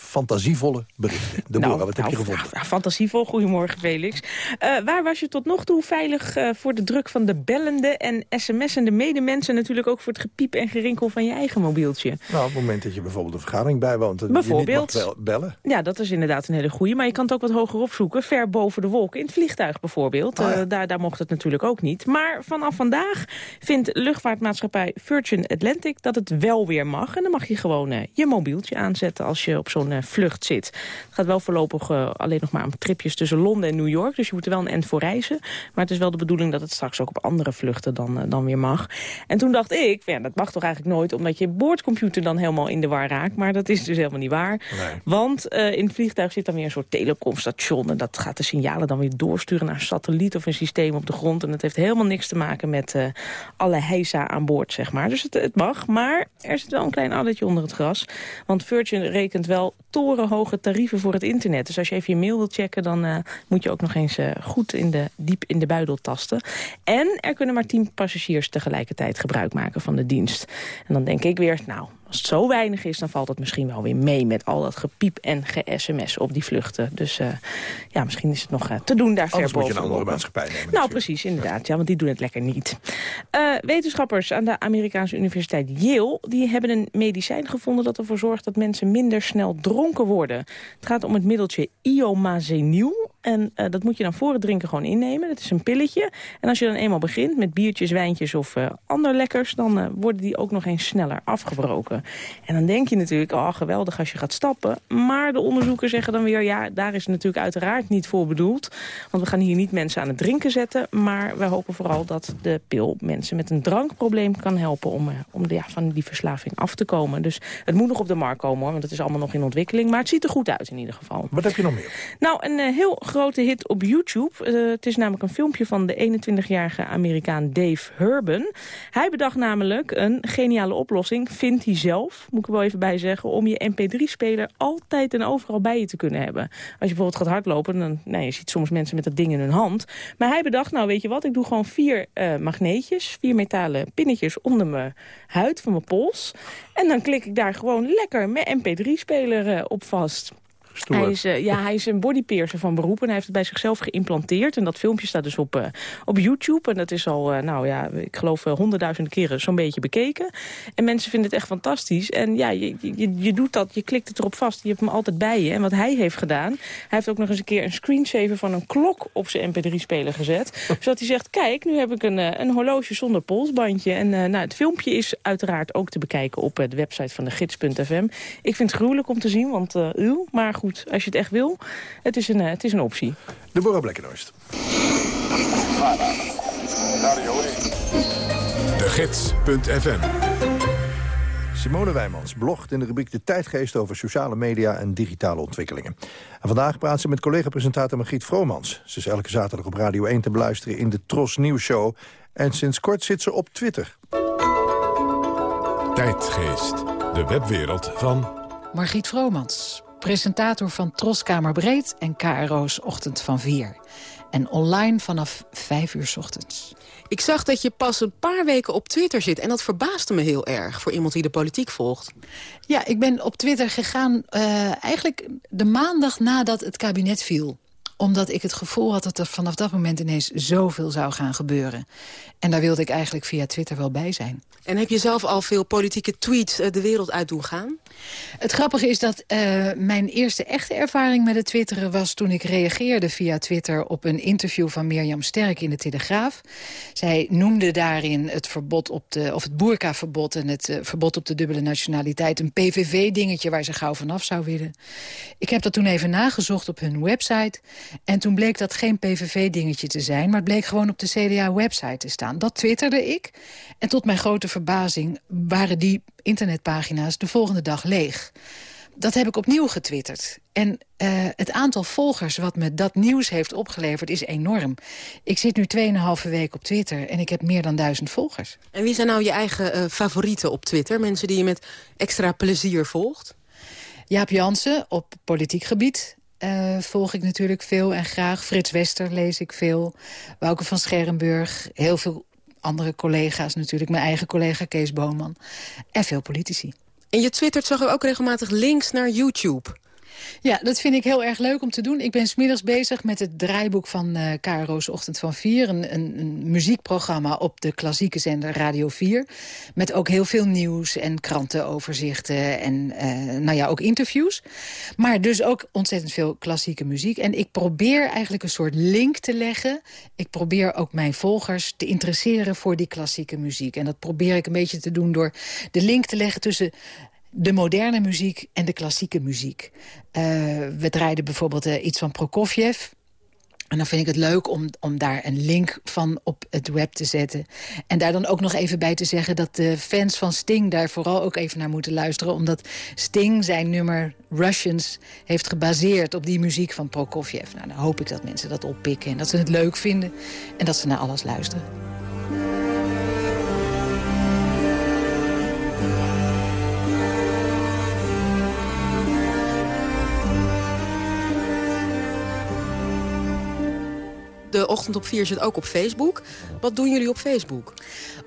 fantasievolle berichten. Deborah, Nou, wat heb je nou, gevonden? ja, fantasievol. Goedemorgen, Felix. Eh, waar was je tot nog toe veilig eh, voor de druk van de bellende en sms'ende medemensen? Natuurlijk ook voor het gepiep en gerinkel van je eigen mobieltje. Nou, op het moment dat je bijvoorbeeld een vergadering bijwoont... Bijvoorbeeld. je niet mag bellen. Ja, dat is inderdaad een hele goeie. Maar je kan het ook wat hoger opzoeken. Ver boven de wolken. In het vliegtuig bijvoorbeeld. Ah, Eh, daar, daar mocht het natuurlijk ook niet. Maar vanaf vandaag vindt luchtvaartmaatschappij Virgin Atlantic dat het wel weer mag. En dan mag je gewoon je mobieltje aanzetten als je op zo'n eh, vlucht zit. Het gaat wel voorlopig eh, alleen nog maar om tripjes tussen Londen en New York. Dus je moet er wel een end voor reizen. Maar het is wel de bedoeling dat het straks ook op andere vluchten dan, eh, dan weer mag. En toen dacht ik, ja, dat mag toch eigenlijk nooit... omdat je boordcomputer dan helemaal in de war raakt. Maar dat is dus helemaal niet waar. Want in het vliegtuig zit dan weer een soort telecomstation... en dat gaat de signalen dan weer doorsturen naar een satelliet of een systeem op de grond. En dat heeft helemaal niks te maken met alle heisa aan boord, zeg maar. Dus het, het mag, maar er zit wel een klein addertje onder het gras. Want Virgin rekent wel torenhoge tarieven voor het internet. Dus als je even je mail wilt checken... dan eh, moet je ook nog eens eh, goed in de, diep in de buidel tasten. En er kunnen maar tien passagiers tegelijkertijd gebruik maken van de dienst. En dan denk ik weer, nou, Als het zo weinig is, dan valt het misschien wel weer mee... met al dat gepiep en ge-sms op die vluchten. Dus uh, ja, misschien is het nog uh, te doen daar Anders ver moet je een andere maatschappij nemen. Nou, natuurlijk. precies, inderdaad. Ja, want die doen het lekker niet. Uh, wetenschappers aan de Amerikaanse universiteit Yale... die hebben een medicijn gevonden dat ervoor zorgt... dat mensen minder snel dronken worden. Het gaat om het middeltje iomazeniel. En uh, dat moet je dan voor het drinken gewoon innemen. Dat is een pilletje. En als je dan eenmaal begint met biertjes, wijntjes of uh, ander lekkers... dan uh, worden die ook nog eens sneller afgebroken. En dan denk je natuurlijk, oh geweldig als je gaat stappen. Maar de onderzoekers zeggen dan weer... ja, daar is het natuurlijk uiteraard niet voor bedoeld. Want we gaan hier niet mensen aan het drinken zetten. Maar we hopen vooral dat de pil mensen met een drankprobleem kan helpen... om, om de, ja, van die verslaving af te komen. Dus het moet nog op de markt komen, hoor. Want het is allemaal nog in ontwikkeling. Maar het ziet er goed uit in ieder geval. Wat heb je nog meer? Nou, een heel grote hit op YouTube. Uh, het is namelijk een filmpje van de 21-jarige Amerikaan Dave Herben. Hij bedacht namelijk een geniale oplossing, vindt hij zelf, moet ik wel even bij zeggen, om je mp3-speler altijd en overal bij je te kunnen hebben. Als je bijvoorbeeld gaat hardlopen, dan nou, je ziet soms mensen met dat ding in hun hand. Maar hij bedacht, nou weet je wat, ik doe gewoon vier uh, magneetjes, vier metalen pinnetjes onder mijn huid van mijn pols. En dan klik ik daar gewoon lekker mijn mp3-speler uh, op vast. Stoer. Hij is, uh, ja, hij is een bodypiercer van beroep en hij heeft het bij zichzelf geïmplanteerd. En dat filmpje staat dus op, uh, op YouTube. En dat is al, uh, nou ja, ik geloof honderdduizend keren zo'n beetje bekeken. En mensen vinden het echt fantastisch. En ja, je, je, je doet dat, je klikt het erop vast, je hebt hem altijd bij je. En wat hij heeft gedaan, hij heeft ook nog eens een keer een screensaver van een klok op zijn mp3-speler gezet. zodat hij zegt, kijk, nu heb ik een, een horloge zonder polsbandje. En nou, het filmpje is uiteraard ook te bekijken op de website van de gids.fm. Ik vind het gruwelijk om te zien, want uw, maar goed goed, als je het echt wil, het is een, uh, het is een optie. Deborah Blekkenhorst. De Gids.fm Simone Wijmans blogt in de rubriek De Tijdgeest over sociale media en digitale ontwikkelingen. En vandaag praat ze met collega-presentator Margriet Vromans. Ze is elke zaterdag op Radio 1 te beluisteren in de Tros Nieuws Show. En sinds kort zit ze op Twitter. Tijdgeest, de webwereld van... Margriet Vromans, presentator van Troskamer Breed en KRO's Ochtend van 4. En online vanaf 5 uur 's ochtends. Ik zag dat je pas een paar weken op Twitter zit. En dat verbaasde me heel erg voor iemand die de politiek volgt. Ja, ik ben op Twitter gegaan uh, eigenlijk de maandag nadat het kabinet viel omdat ik het gevoel had dat er vanaf dat moment ineens zoveel zou gaan gebeuren. En daar wilde ik eigenlijk via Twitter wel bij zijn. En heb je zelf al veel politieke tweets de wereld uit doen gaan? Het grappige is dat uh, mijn eerste echte ervaring met het twitteren was... toen ik reageerde via Twitter op een interview van Mirjam Sterk in de Telegraaf. Zij noemde daarin het verbod op de, of het boerkaverbod en het uh, verbod op de dubbele nationaliteit... een PVV-dingetje waar ze gauw vanaf zou willen. Ik heb dat toen even nagezocht op hun website... En toen bleek dat geen PVV-dingetje te zijn... maar het bleek gewoon op de CDA-website te staan. Dat twitterde ik. En tot mijn grote verbazing waren die internetpagina's de volgende dag leeg. Dat heb ik opnieuw getwitterd. En uh, het aantal volgers wat me dat nieuws heeft opgeleverd is enorm. Ik zit nu 2,5 week op Twitter en ik heb meer dan duizend volgers. En wie zijn nou je eigen uh, favorieten op Twitter? Mensen die je met extra plezier volgt? Jaap Jansen op politiek gebied. Uh, volg ik natuurlijk veel en graag. Frits Wester lees ik veel. Wouke van Scherrenburg. Heel veel andere collega's natuurlijk. Mijn eigen collega Kees Boonman. En veel politici. En je twittert zag ik ook regelmatig links naar YouTube. Ja, dat vind ik heel erg leuk om te doen. Ik ben smiddags bezig met het draaiboek van uh, KRO's Ochtend van 4. Een, een, een, muziekprogramma op de klassieke zender Radio 4. Met ook heel veel nieuws en krantenoverzichten en uh, nou ja, ook interviews. Maar dus ook ontzettend veel klassieke muziek. En ik probeer eigenlijk een soort link te leggen. Ik probeer ook mijn volgers te interesseren voor die klassieke muziek. En dat probeer ik een beetje te doen door de link te leggen tussen de moderne muziek en de klassieke muziek. Uh, we draaiden bijvoorbeeld uh, iets van Prokofjev. En dan vind ik het leuk om, om daar een link van op het web te zetten. En daar dan ook nog even bij te zeggen... dat de fans van Sting daar vooral ook even naar moeten luisteren. Omdat Sting zijn nummer Russians heeft gebaseerd op die muziek van Prokofjev. Nou, dan hoop ik dat mensen dat oppikken en dat ze het leuk vinden. En dat ze naar alles luisteren. De Ochtend op 4 zit ook op Facebook. Wat doen jullie op Facebook?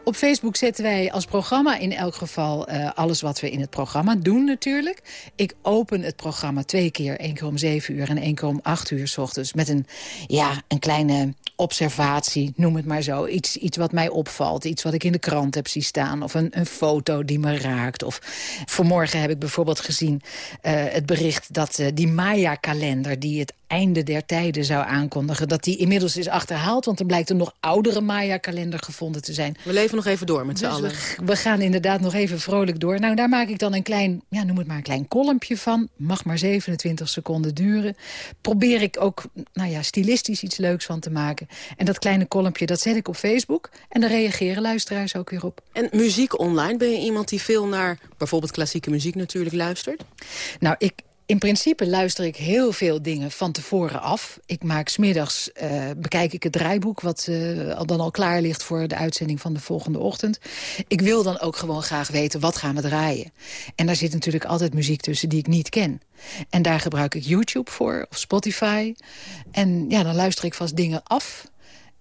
Op Facebook zetten wij als programma in elk geval uh, alles wat we in het programma doen natuurlijk. Ik open het programma twee keer, één keer om zeven uur en één keer om acht uur s ochtends. Met een, ja, een kleine observatie, noem het maar zo. Iets, iets wat mij opvalt, iets wat ik in de krant heb zien staan... of een, een foto die me raakt. Of vanmorgen heb ik bijvoorbeeld gezien uh, het bericht... dat uh, die Maya-kalender die het einde der tijden zou aankondigen... dat die inmiddels is achterhaald, want er blijkt een nog oudere Maya-kalender gevonden te zijn. We leven nog even door met z'n Dus allen. we, gaan inderdaad nog even vrolijk door. Nou, daar maak ik dan een klein, ja, noem het maar een klein kolompje van. Mag maar 27 seconden duren. Probeer ik ook, nou ja, stilistisch iets leuks van te maken. En dat kleine kolompje, dat zet ik op Facebook. En daar reageren luisteraars ook weer op. En muziek online, ben je iemand die veel naar bijvoorbeeld klassieke muziek natuurlijk luistert? Nou, ik, in principe luister ik heel veel dingen van tevoren af. Ik maak smiddags, uh, bekijk ik het draaiboek... wat uh, dan al klaar ligt voor de uitzending van de volgende ochtend. Ik wil dan ook gewoon graag weten, wat gaan we draaien? En daar zit natuurlijk altijd muziek tussen die ik niet ken. En daar gebruik ik YouTube voor, of Spotify. En ja, dan luister ik vast dingen af...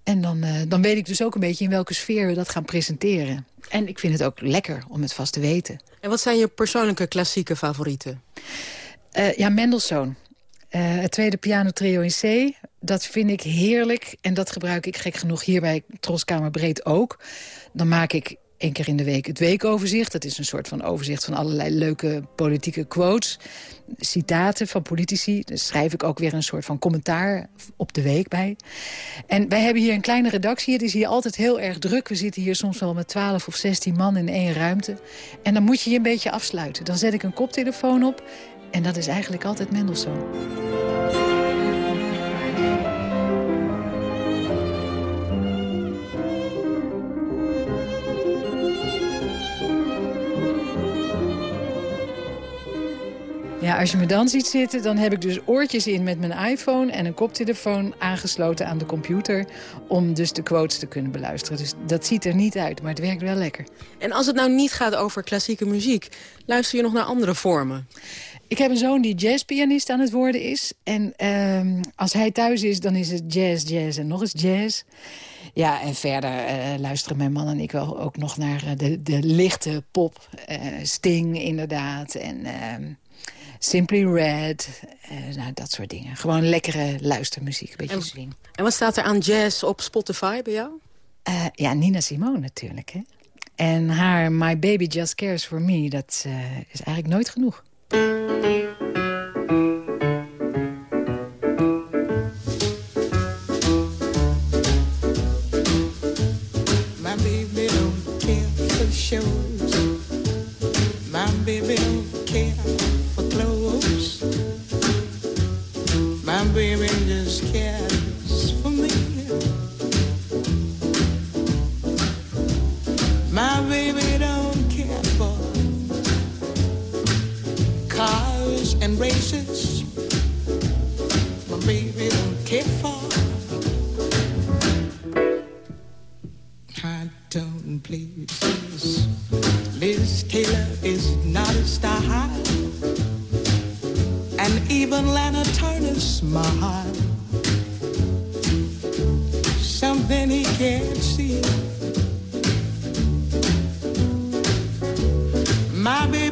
En dan, uh, dan weet ik dus ook een beetje in welke sfeer we dat gaan presenteren. En ik vind het ook lekker om het vast te weten. En wat zijn je persoonlijke klassieke favorieten? Uh, ja, Mendelssohn. Uh, het tweede pianotrio in C, dat vind ik heerlijk. En dat gebruik ik gek genoeg hier bij Troskamer Breed ook. Dan maak ik één keer in de week het weekoverzicht. Dat is een soort van overzicht van allerlei leuke politieke quotes. Citaten van politici. Daar schrijf ik ook weer een soort van commentaar op de week bij. En wij hebben hier een kleine redactie. Het is hier altijd heel erg druk. We zitten hier soms wel met 12 of 16 man in één ruimte. En dan moet je je een beetje afsluiten. Dan zet ik een koptelefoon op en dat is eigenlijk altijd Mendelssohn. Ja, als je me dan ziet zitten, dan heb ik dus oortjes in met mijn iPhone... en een koptelefoon aangesloten aan de computer... om dus de quotes te kunnen beluisteren. Dus dat ziet er niet uit, maar het werkt wel lekker. En als het nou niet gaat over klassieke muziek... luister je nog naar andere vormen? Ik heb een zoon die jazzpianist aan het worden is. En uh, als hij thuis is, dan is het jazz, jazz en nog eens jazz. Ja, en verder uh, luisteren mijn man en ik wel ook nog naar uh, de, de lichte pop. Uh, Sting inderdaad en ehm, Simply Red. nou, dat soort dingen. Gewoon lekkere luistermuziek, een beetje en, swing. En wat staat er aan jazz op Spotify bij jou? ja, Nina Simone natuurlijk, hè. En haar My Baby Just Cares For Me, dat is eigenlijk nooit genoeg. My baby don't care races. My baby don't care for. I don't please. Liz Taylor is not a star. And even Lana Turner's smile. Something he can't see. My baby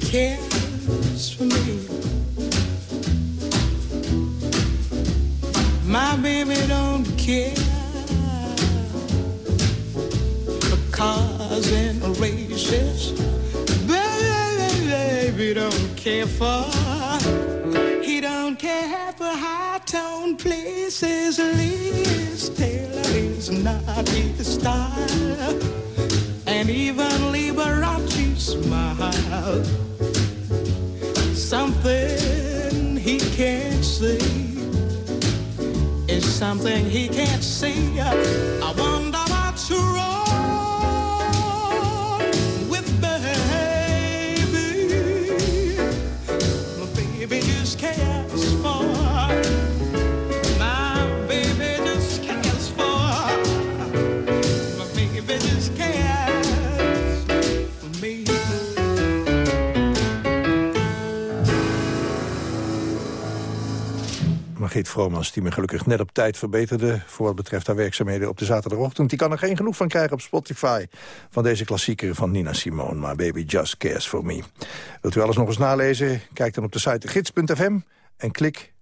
cares for me. My baby don't care for cars and races. Baby, baby don't care for. He don't care for high tone places. Liz Taylor is not his style, and even Liberace smile. Something he can't see. I wonder Margriet Vromans, die me gelukkig net op tijd verbeterde... voor wat betreft haar werkzaamheden op de zaterdagochtend. Die kan er geen genoeg van krijgen op Spotify... van deze klassieker van Nina Simone, My Baby Just Cares For Me. Wilt u alles nog eens nalezen? Kijk dan op de site gids.fm en klik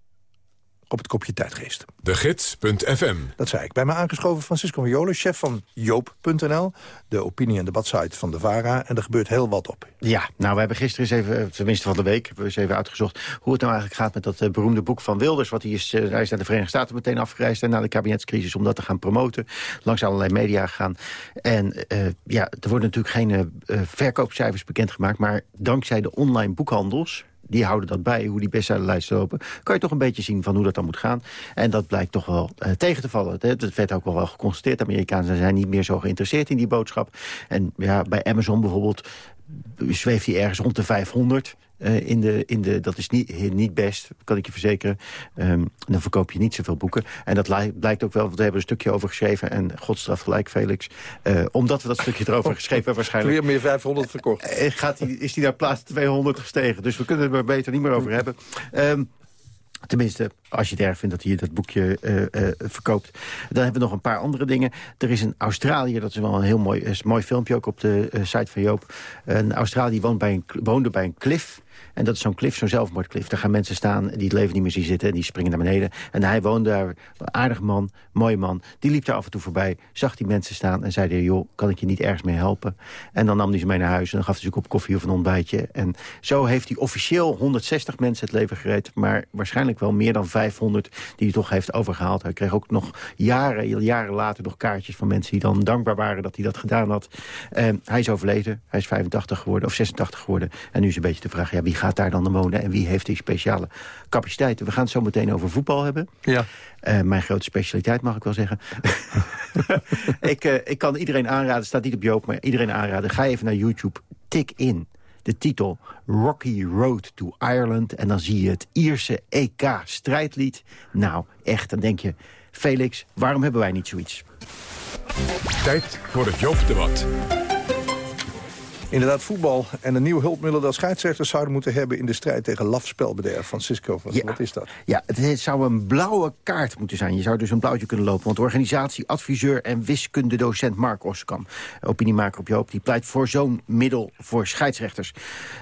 op het kopje tijdgeest. De Gids.fm. Dat zei ik. Bij me aangeschoven Francisco Viola, chef van Joop.nl... de opinie- en debatsite van de VARA. En er gebeurt heel wat op. Ja, nou, we hebben gisteren eens even, tenminste van de week... hebben we eens even uitgezocht hoe het nou eigenlijk gaat met dat eh, beroemde boek van Wilders. Wat hij is, eh, hij is naar de Verenigde Staten meteen afgereisd... en na de kabinetscrisis om dat te gaan promoten. Langs allerlei media gegaan. En eh, ja, er worden natuurlijk geen eh, eh, verkoopcijfers bekendgemaakt... maar dankzij de online boekhandels die houden dat bij, hoe die bestsellerlijsten lopen... kan je toch een beetje zien van hoe dat dan moet gaan. En dat blijkt toch wel eh, tegen te vallen. Dat werd ook wel, wel geconstateerd. Amerikanen zijn niet meer zo geïnteresseerd in die boodschap. En ja, bij Amazon bijvoorbeeld zweeft hij ergens rond de 500... eh, in de, in de, dat is niet, niet best, kan ik je verzekeren. Ehm, dan verkoop je niet zoveel boeken. En dat li- blijkt ook wel, want we hebben een stukje over geschreven... en godstraf gelijk, Felix. Eh, omdat we dat stukje erover geschreven hebben waarschijnlijk... Weer meer 500 verkocht. Eh, gaat die, is die naar plaats 200 gestegen. Dus we kunnen het er beter niet meer over hebben. Ehm, Tenminste, als je het erg vindt dat hij dat boekje verkoopt. Dan hebben we nog een paar andere dingen. Er is een Australiër, dat is wel een heel mooi, is een mooi filmpje... ook op de site van Joop. Een Australiër woont bij een, woonde bij een klif... En dat is zo'n klif, zo'n zelfmoordklif. Daar gaan mensen staan die het leven niet meer zien zitten... en die springen naar beneden. En hij woonde daar, aardig man, mooie man. Die liep daar af en toe voorbij, zag die mensen staan... en zei, joh, kan ik je niet ergens mee helpen? En dan nam hij ze mee naar huis en dan gaf hij ze een kop koffie of een ontbijtje. En zo heeft hij officieel 160 mensen het leven gered... maar waarschijnlijk wel meer dan 500 die hij toch heeft overgehaald. Hij kreeg ook nog jaren, jaren later nog kaartjes van mensen... die dan dankbaar waren dat hij dat gedaan had. En hij is overleden, hij is 85 geworden, of 86 geworden. En nu is een beetje de vraag, wie gaat daar dan wonen... en wie heeft die speciale capaciteiten? We gaan het zo meteen over voetbal hebben. Ja. Eh, mijn grote specialiteit, mag ik wel zeggen. ik, eh, ik kan iedereen aanraden, staat niet op Joop, maar iedereen aanraden. Ga even naar YouTube, tik in de titel Rocky Road to Ireland... en dan zie je het Ierse EK-strijdlied. Nou, echt, dan denk je... Felix, waarom hebben wij niet zoiets? Tijd voor het Joop-debat. Inderdaad, voetbal en een nieuw hulpmiddel dat scheidsrechters zouden moeten hebben... in de strijd tegen lafspelbederf. Francisco, wat, wat is dat? Ja, het zou een blauwe kaart moeten zijn. Je zou dus een blauwtje kunnen lopen. Want de organisatie, adviseur en wiskundedocent Mark Oskam... opiniemaker op Joop, die pleit voor zo'n middel voor scheidsrechters.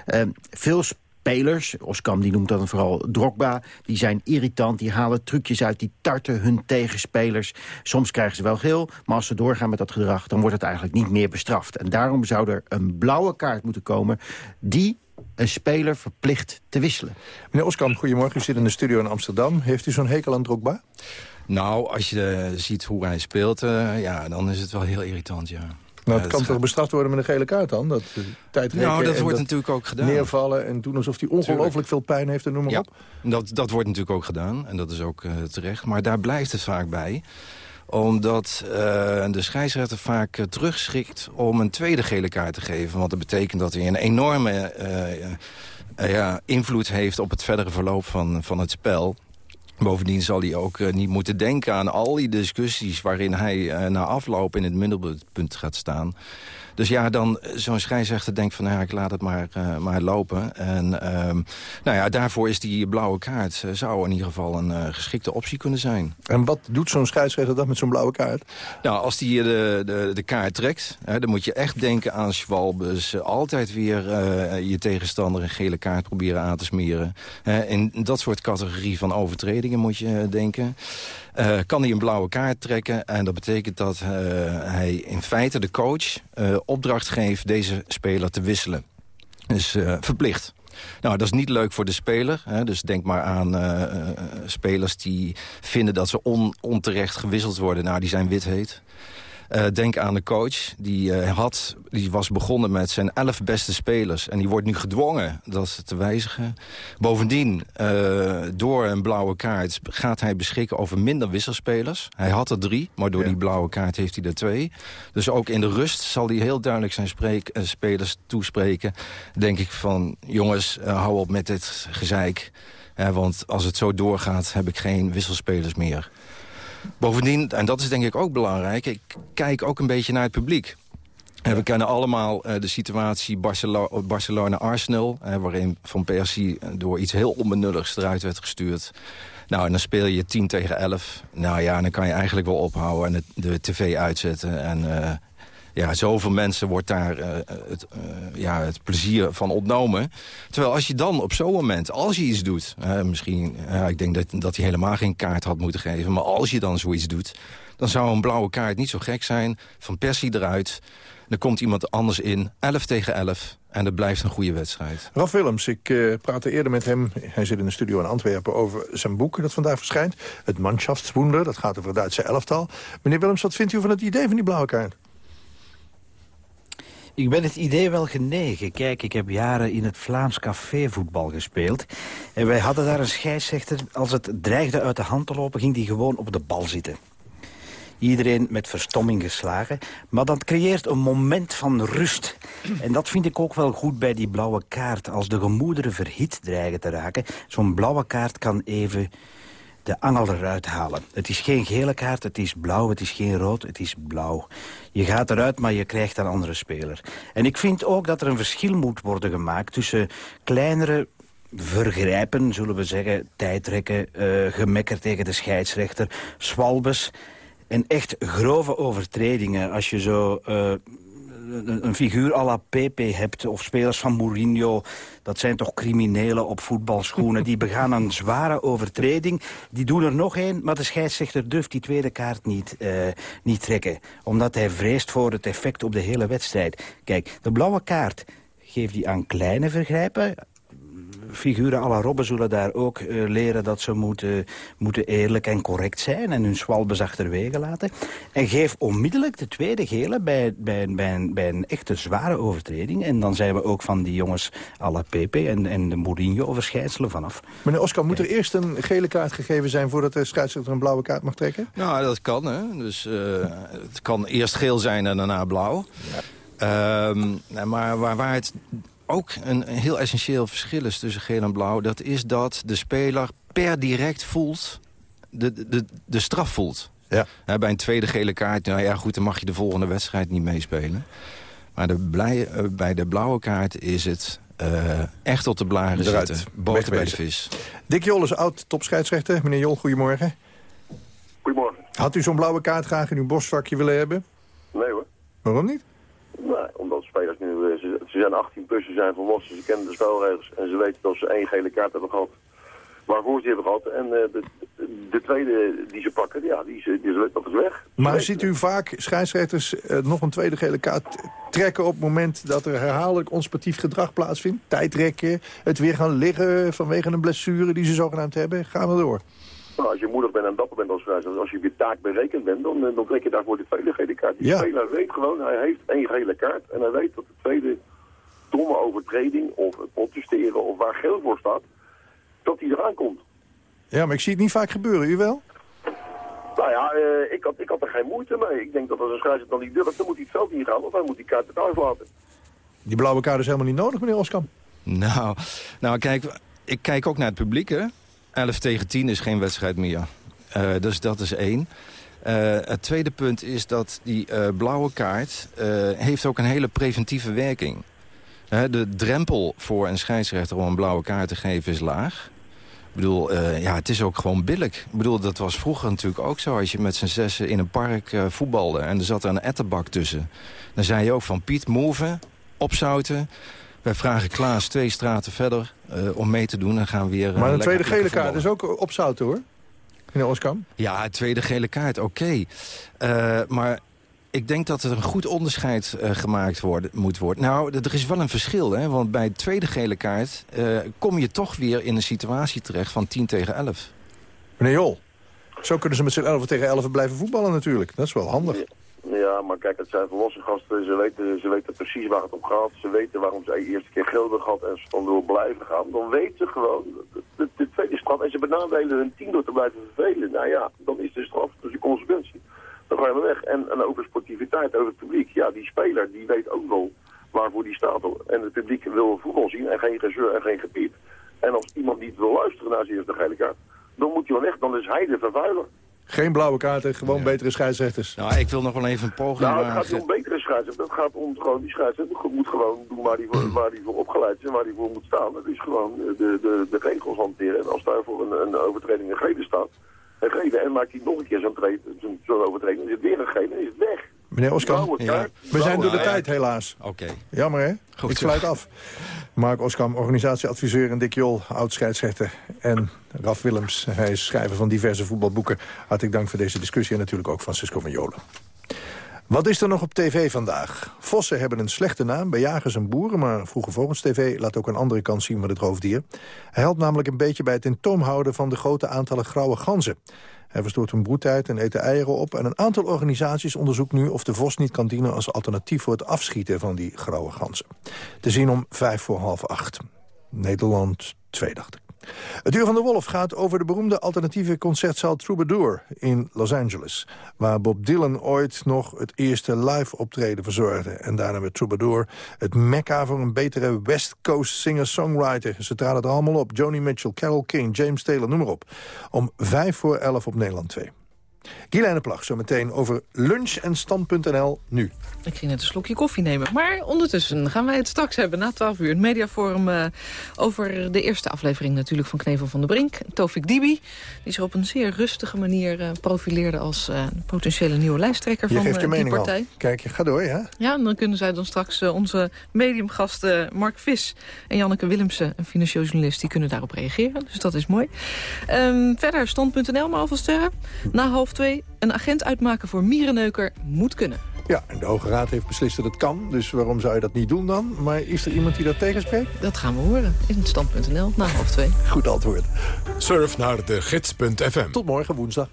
Ehm, veel spelers, Oskam die noemt dat vooral Drogba... die zijn irritant, die halen trucjes uit, die tarten hun tegenspelers. Soms krijgen ze wel geel, maar als ze doorgaan met dat gedrag... dan wordt het eigenlijk niet meer bestraft. En daarom zou er een blauwe kaart moeten komen... die een speler verplicht te wisselen. Meneer Oskam, goedemorgen. U zit in de studio in Amsterdam. Heeft u zo'n hekel aan Drogba? Nou, als je eh, ziet hoe hij speelt, eh, ja, dan is het wel heel irritant, ja. Nou, dat kan toch bestraft worden met een gele kaart dan? Dat uh, tijdrekken Nou, dat wordt natuurlijk ook gedaan. Neervallen en doen alsof hij ongelooflijk veel pijn heeft en noem maar Ja, op. dat, dat wordt natuurlijk ook gedaan. En dat is ook eh, terecht. Maar daar blijft het vaak bij omdat eh, de scheidsrechter vaak uh, terugschrikt om een tweede gele kaart te geven. Want dat betekent dat hij een enorme uh, ja, invloed heeft op het verdere verloop van, van het spel. Bovendien zal hij ook uh, niet moeten denken aan al die discussies... waarin hij uh, na afloop in het middelpunt gaat staan. Dus ja, dan zo'n scheidsrechter denkt van... nou ja, ik laat het maar, uh, maar lopen. En um, nou ja, daarvoor is die blauwe kaart... Uh, zou in ieder geval een uh, geschikte optie kunnen zijn. En wat doet zo'n scheidsrechter dan met zo'n blauwe kaart? Nou, als die de, de, de kaart trekt... Hè, dan moet je echt denken aan Schwalbes. altijd weer je tegenstander een gele kaart proberen aan te smeren. in dat soort categorie van overtredingen moet je denken. Uh, kan hij een blauwe kaart trekken. En dat betekent dat uh, hij in feite de coach uh, opdracht geeft deze speler te wisselen. Dus verplicht. Nou, dat is niet leuk voor de speler. Hè? Dus denk maar aan spelers die vinden dat ze on, onterecht gewisseld worden. Nou, die zijn wit heet. Uh, denk aan de coach. Die, uh, had, die was begonnen met zijn elf beste spelers. En die wordt nu gedwongen dat te wijzigen. Bovendien, uh, door een blauwe kaart gaat hij beschikken over minder wisselspelers. Hij had er drie, maar door ja. die blauwe kaart heeft hij er twee. Dus ook in de rust zal hij heel duidelijk zijn spreek, spelers toespreken. Denk ik van, jongens, hou op met dit gezeik. want als het zo doorgaat, heb ik geen wisselspelers meer. Bovendien, en dat is denk ik ook belangrijk... ik kijk ook een beetje naar het publiek. We kennen allemaal uh, de situatie Barcelona-Arsenal... Uh, waarin Van Persie door iets heel onbenulligs eruit werd gestuurd. Nou, en dan speel je 10 tegen 11. Nou ja, dan kan je eigenlijk wel ophouden en het, de tv uitzetten... en ja, zoveel mensen wordt daar uh, het, uh, ja, het plezier van ontnomen. Terwijl als je dan op zo'n moment, als je iets doet... Misschien, ik denk dat, dat hij helemaal geen kaart had moeten geven... maar als je dan zoiets doet, dan zou een blauwe kaart niet zo gek zijn. Van Persie eruit, dan komt iemand anders in, 11 tegen 11... En het blijft een goede wedstrijd. Raf Willems, ik praatte eerder met hem. Hij zit in de studio in Antwerpen over zijn boek dat vandaag verschijnt. Het Mannschaftswunder, dat gaat over het Duitse elftal. Meneer Willems, wat vindt u van het idee van die blauwe kaart? Ik ben het idee wel genegen. Kijk, ik heb jaren in het Vlaams cafévoetbal gespeeld. En wij hadden daar een scheidsrechter. Als het dreigde uit de hand te lopen, ging die gewoon op de bal zitten. Iedereen met verstomming geslagen. Maar dat creëert een moment van rust. En dat vind ik ook wel goed bij die blauwe kaart. Als de gemoederen verhit dreigen te raken... zo'n blauwe kaart kan even de angel eruit halen. Het is geen gele kaart, het is blauw, het is geen rood, het is blauw. Je gaat eruit, maar je krijgt een andere speler. En ik vind ook dat er een verschil moet worden gemaakt tussen kleinere vergrijpen, zullen we zeggen, tijdrekken, uh, gemekker tegen de scheidsrechter, swalbes en echt grove overtredingen. Als je zo uh, een figuur à la Pepe hebt... of spelers van Mourinho, dat zijn toch criminelen op voetbalschoenen. Die begaan een zware overtreding. Die doen er nog één, maar de scheidsrechter durft die tweede kaart niet, uh, niet trekken. Omdat hij vreest voor het effect op de hele wedstrijd. Kijk, de blauwe kaart geeft die aan kleine vergrijpen figuren à la Robben zullen daar ook uh, leren dat ze moeten, moeten eerlijk en correct zijn... en hun swalbes achterwege laten. En geef onmiddellijk de tweede gele bij, bij, bij, een, bij een echte zware overtreding. En dan zijn we ook van die jongens à la Pepe en, en de Mourinho-verschijnselen vanaf. Meneer Oscar, moet er eerst een gele kaart gegeven zijn... voordat de scheidsrechter een blauwe kaart mag trekken? Nou, dat kan, hè. Dus uh, het kan eerst geel zijn en daarna blauw. Ja. Um, maar waar, waar het ook een, heel essentieel verschil is tussen geel en blauw... dat is dat de speler per direct voelt, de, de, de straf voelt. Ja. bij een tweede gele kaart, nou ja goed, dan mag je de volgende wedstrijd niet meespelen. Maar de blij, uh, bij de blauwe kaart is het uh, echt op de blaren Eruit. zitten. Boter bij de vis. Dick Jol is oud-topscheidsrechter. Meneer Jol, goedemorgen. Goedemorgen. Had u zo'n blauwe kaart graag in uw borstvakje willen hebben? Nee hoor. Waarom niet? Nee, omdat spelers nu, ze, zijn 18 plus, ze zijn volwassen, ze kennen de spelregels en ze weten dat ze één gele kaart hebben gehad. Waarvoor ze hebben gehad. En uh, de, de, tweede die ze pakken, ja, die, is, die is, weg. Maar ziet u vaak scheidsrechters uh, nog een tweede gele kaart trekken op het moment dat er herhaaldelijk onsportief gedrag plaatsvindt? Tijdrekken, het weer gaan liggen vanwege een blessure die ze zogenaamd hebben? Gaan we door. Nou, als je moedig bent en dapper bent als scheidsrechter, als je op je taak berekend bent, dan, dan trek je daarvoor de tweede gele kaart. Die ja. speler weet gewoon, hij heeft één gele kaart en hij weet dat de tweede domme overtreding of protesteren of waar geel voor staat, dat hij eraan komt. Ja, maar ik zie het niet vaak gebeuren. U wel? Nou ja, uh, ik, had, ik had er geen moeite mee. Ik denk dat als een scheidsrechter dan niet durft, dan moet hij het veld niet gaan, of hij moet die kaart eruit laten. Die blauwe kaart is helemaal niet nodig, meneer Oskam. Nou, nou kijk, ik kijk ook naar het publiek, hè. 11 tegen 10 is geen wedstrijd meer. Uh, dus dat is één. Eh, het tweede punt is dat die eh, blauwe kaart eh, heeft ook een hele preventieve werking. De drempel voor een scheidsrechter om een blauwe kaart te geven is laag. Ik bedoel, eh, ja, het is ook gewoon billig. Ik bedoel, dat was vroeger natuurlijk ook zo. Als je met z'n zessen in een park eh, voetbalde en er zat er een ettenbak tussen. Dan zei je ook van Piet, move, opzouten. Wij vragen Klaas twee straten verder eh, om mee te doen. En gaan we weer, Maar een tweede gele kaart is ook opzouten, hoor. Meneer Oskam? Ja, tweede gele kaart, oké. Maar ik denk dat er een goed onderscheid eh, gemaakt worden, moet worden. Nou, er is wel een verschil, hè. Want bij de tweede gele kaart eh, kom je toch weer in een situatie terecht van 10 tegen 11. Meneer Jol, zo kunnen ze met z'n 11 tegen 11 blijven voetballen natuurlijk. Dat is wel handig. Ja, maar kijk, het zijn volwassen gasten. Ze weten, ze weten precies waar het om gaat. Ze weten waarom ze de eerste keer hebben gehad en ze dan door blijven gaan. Dan weten ze gewoon de, de, de tweede straf. En ze benadelen hun team door te blijven vervelen. Nou ja, dan is de straf dus de consequentie. Dan ga je maar weg. En, en over sportiviteit, over het publiek. Ja, die speler die weet ook wel waarvoor die staat. En het publiek wil voetbal zien en geen gezeur en geen gepiep. En als iemand niet wil luisteren naar zijn eerste gele kaart, dan moet hij wel weg. Dan is hij de vervuiler. Geen blauwe kaarten, gewoon betere scheidsrechters. Nou, ik wil nog wel even een poging Nou, het gaat wagen. niet om betere scheidsrechter. Het gaat om gewoon die scheidsrechter moet gewoon doen waar hij voor, waar die voor opgeleid is en waar hij voor moet staan. Dat is gewoon eh, de, de, de regels hanteren. En als daar voor een, een overtreding gele staat, een gele en maakt hij nog een keer zo'n zo'n zo'n overtreding, dan is het weer een gele en is het weg. Meneer Oskam, we zijn door de Nou ja. tijd helaas. Oké. Jammer, hè? Goed ik zo. sluit af. Mark Oskam, organisatieadviseur en Dick Jol, oud-scheidsrechter. En Raf Willems, hij is schrijver van diverse voetbalboeken. Hartelijk dank voor deze discussie en natuurlijk ook Francisco van Jolen. Wat is er nog op tv vandaag? Vossen hebben een slechte naam bij jagers en boeren... maar Vroege Vogels TV laat ook een andere kant zien met het roofdier. Hij helpt namelijk een beetje bij het in toom houden... van de grote aantallen grauwe ganzen. Hij verstoort hun broedtijd en eet de eieren op... en een aantal organisaties onderzoekt nu of de vos niet kan dienen... als alternatief voor het afschieten van die grauwe ganzen. Te zien om vijf voor half acht. Nederland 2, dacht ik. Het Uur van de Wolf gaat over de beroemde alternatieve concertzaal Troubadour in Los Angeles. Waar Bob Dylan ooit nog het eerste live optreden verzorgde. En daarna met Troubadour het mekka voor een betere West Coast singer-songwriter. Ze traden er allemaal op. Joni Mitchell, Carole King, James Taylor, noem maar op. Om vijf voor elf op Nederland 2. Guylaine Plag, zometeen over lunch en stand.nl nu. Ik ging net een slokje koffie nemen. Maar ondertussen gaan wij het straks hebben na 12 uur. Het mediaforum eh, over de eerste aflevering natuurlijk van Knevel van de Brink. Tofik Dibi, die zich op een zeer rustige manier eh, profileerde... als eh, potentiële nieuwe lijsttrekker Je van geeft je eh, die mening partij. al. Kijk, ga door, ja? Ja, en dan kunnen zij dan straks onze mediumgasten Mark Vis en Janneke Willemsen, een financieel journalist, die kunnen daarop reageren. Dus dat is mooi. Ehm, verder, stand.nl, maar alvast sterren. Na half twee, een agent uitmaken voor mierenneuker moet kunnen. Ja, en de Hoge Raad heeft beslist dat het kan. Dus waarom zou je dat niet doen dan? Maar is er iemand die dat tegenspreekt? Dat gaan we horen in stand.nl na half twee. Goed antwoord. Surf naar de gids.fm. Tot morgen woensdag.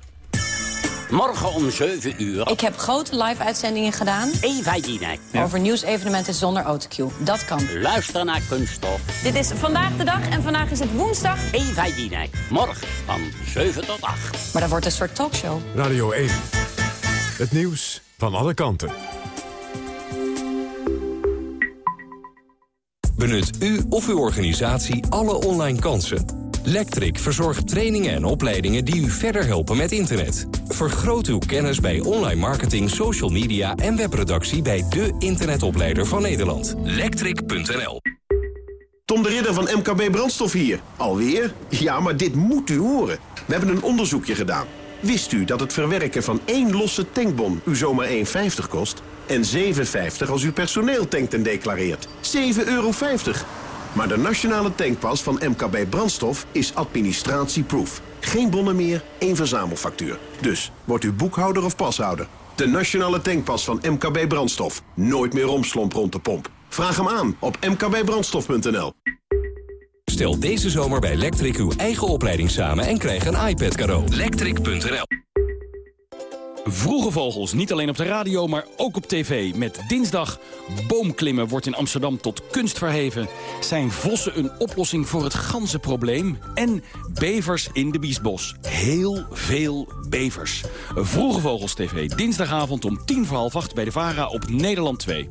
Morgen om 7 uur. Ik heb grote live-uitzendingen gedaan Eva Jinek. over nieuwsevenementen zonder autocue. Dat kan. Luister naar Kunststof. Dit is vandaag de dag en vandaag is het woensdag. Eva Jinek. Morgen van 7 tot 8. Maar dat wordt een soort talkshow. Radio 1. Het nieuws van alle kanten. Benut u of uw organisatie alle online kansen. Lectric verzorgt trainingen en opleidingen die u verder helpen met internet. Vergroot uw kennis bij online marketing, social media en webproductie bij de internetopleider van Nederland. Lectric.nl Tom de Ridder van MKB Brandstof hier. Alweer? Ja, maar dit moet u horen. We hebben een onderzoekje gedaan. Wist u dat het verwerken van één losse tankbon u zomaar 1,50 kost? En 7,50 als u personeel tankt en declareert. 7,50 euro. Maar de nationale tankpas van MKB Brandstof is administratieproof. Geen bonnen meer, één verzamelfactuur. Dus, wordt u boekhouder of pashouder? De nationale tankpas van MKB Brandstof. Nooit meer romslomp rond de pomp. Vraag hem aan op mkbbrandstof.nl. Stel deze zomer bij Lectric uw eigen opleiding samen en krijg een iPad cadeau. Lectric.nl Vroege vogels, niet alleen op de radio, maar ook op tv. Met dinsdag boomklimmen wordt in Amsterdam tot kunst verheven. Zijn vossen een oplossing voor het ganzenprobleem? En bevers in de Biesbos. Heel veel bevers. Vroege vogels tv, dinsdagavond om tien voor half acht bij de VARA op Nederland 2.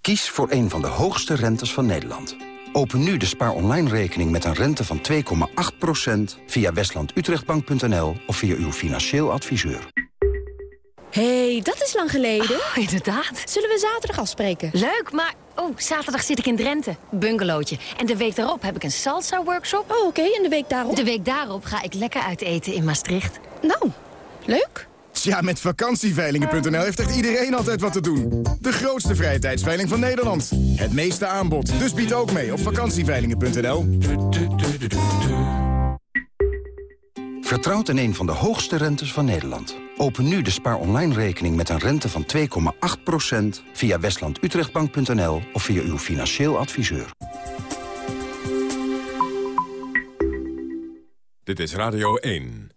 Kies voor een van de hoogste rentes van Nederland. Open nu de Spaar Online rekening met een rente van 2,8% via westlandutrechtbank.nl of via uw financieel adviseur. hey, dat is lang geleden. Oh, inderdaad. Zullen we zaterdag afspreken? Leuk, maar... Oh, zaterdag zit ik in Drenthe. Bungalowtje. En de week daarop heb ik een salsa-workshop. Oh, oké. En de week daarop? De week daarop ga ik lekker uit eten in Maastricht. Nou, leuk. Tja, met vakantieveilingen.nl heeft echt iedereen altijd wat te doen. De grootste vrije tijdsveiling van Nederland. Het meeste aanbod. Dus bied ook mee op vakantieveilingen.nl. Vertrouwt in een van de hoogste rentes van Nederland. Open nu de Spaar Online rekening met een rente van 2,8% via westlandutrechtbank.nl of via uw financieel adviseur. Dit is Radio 1.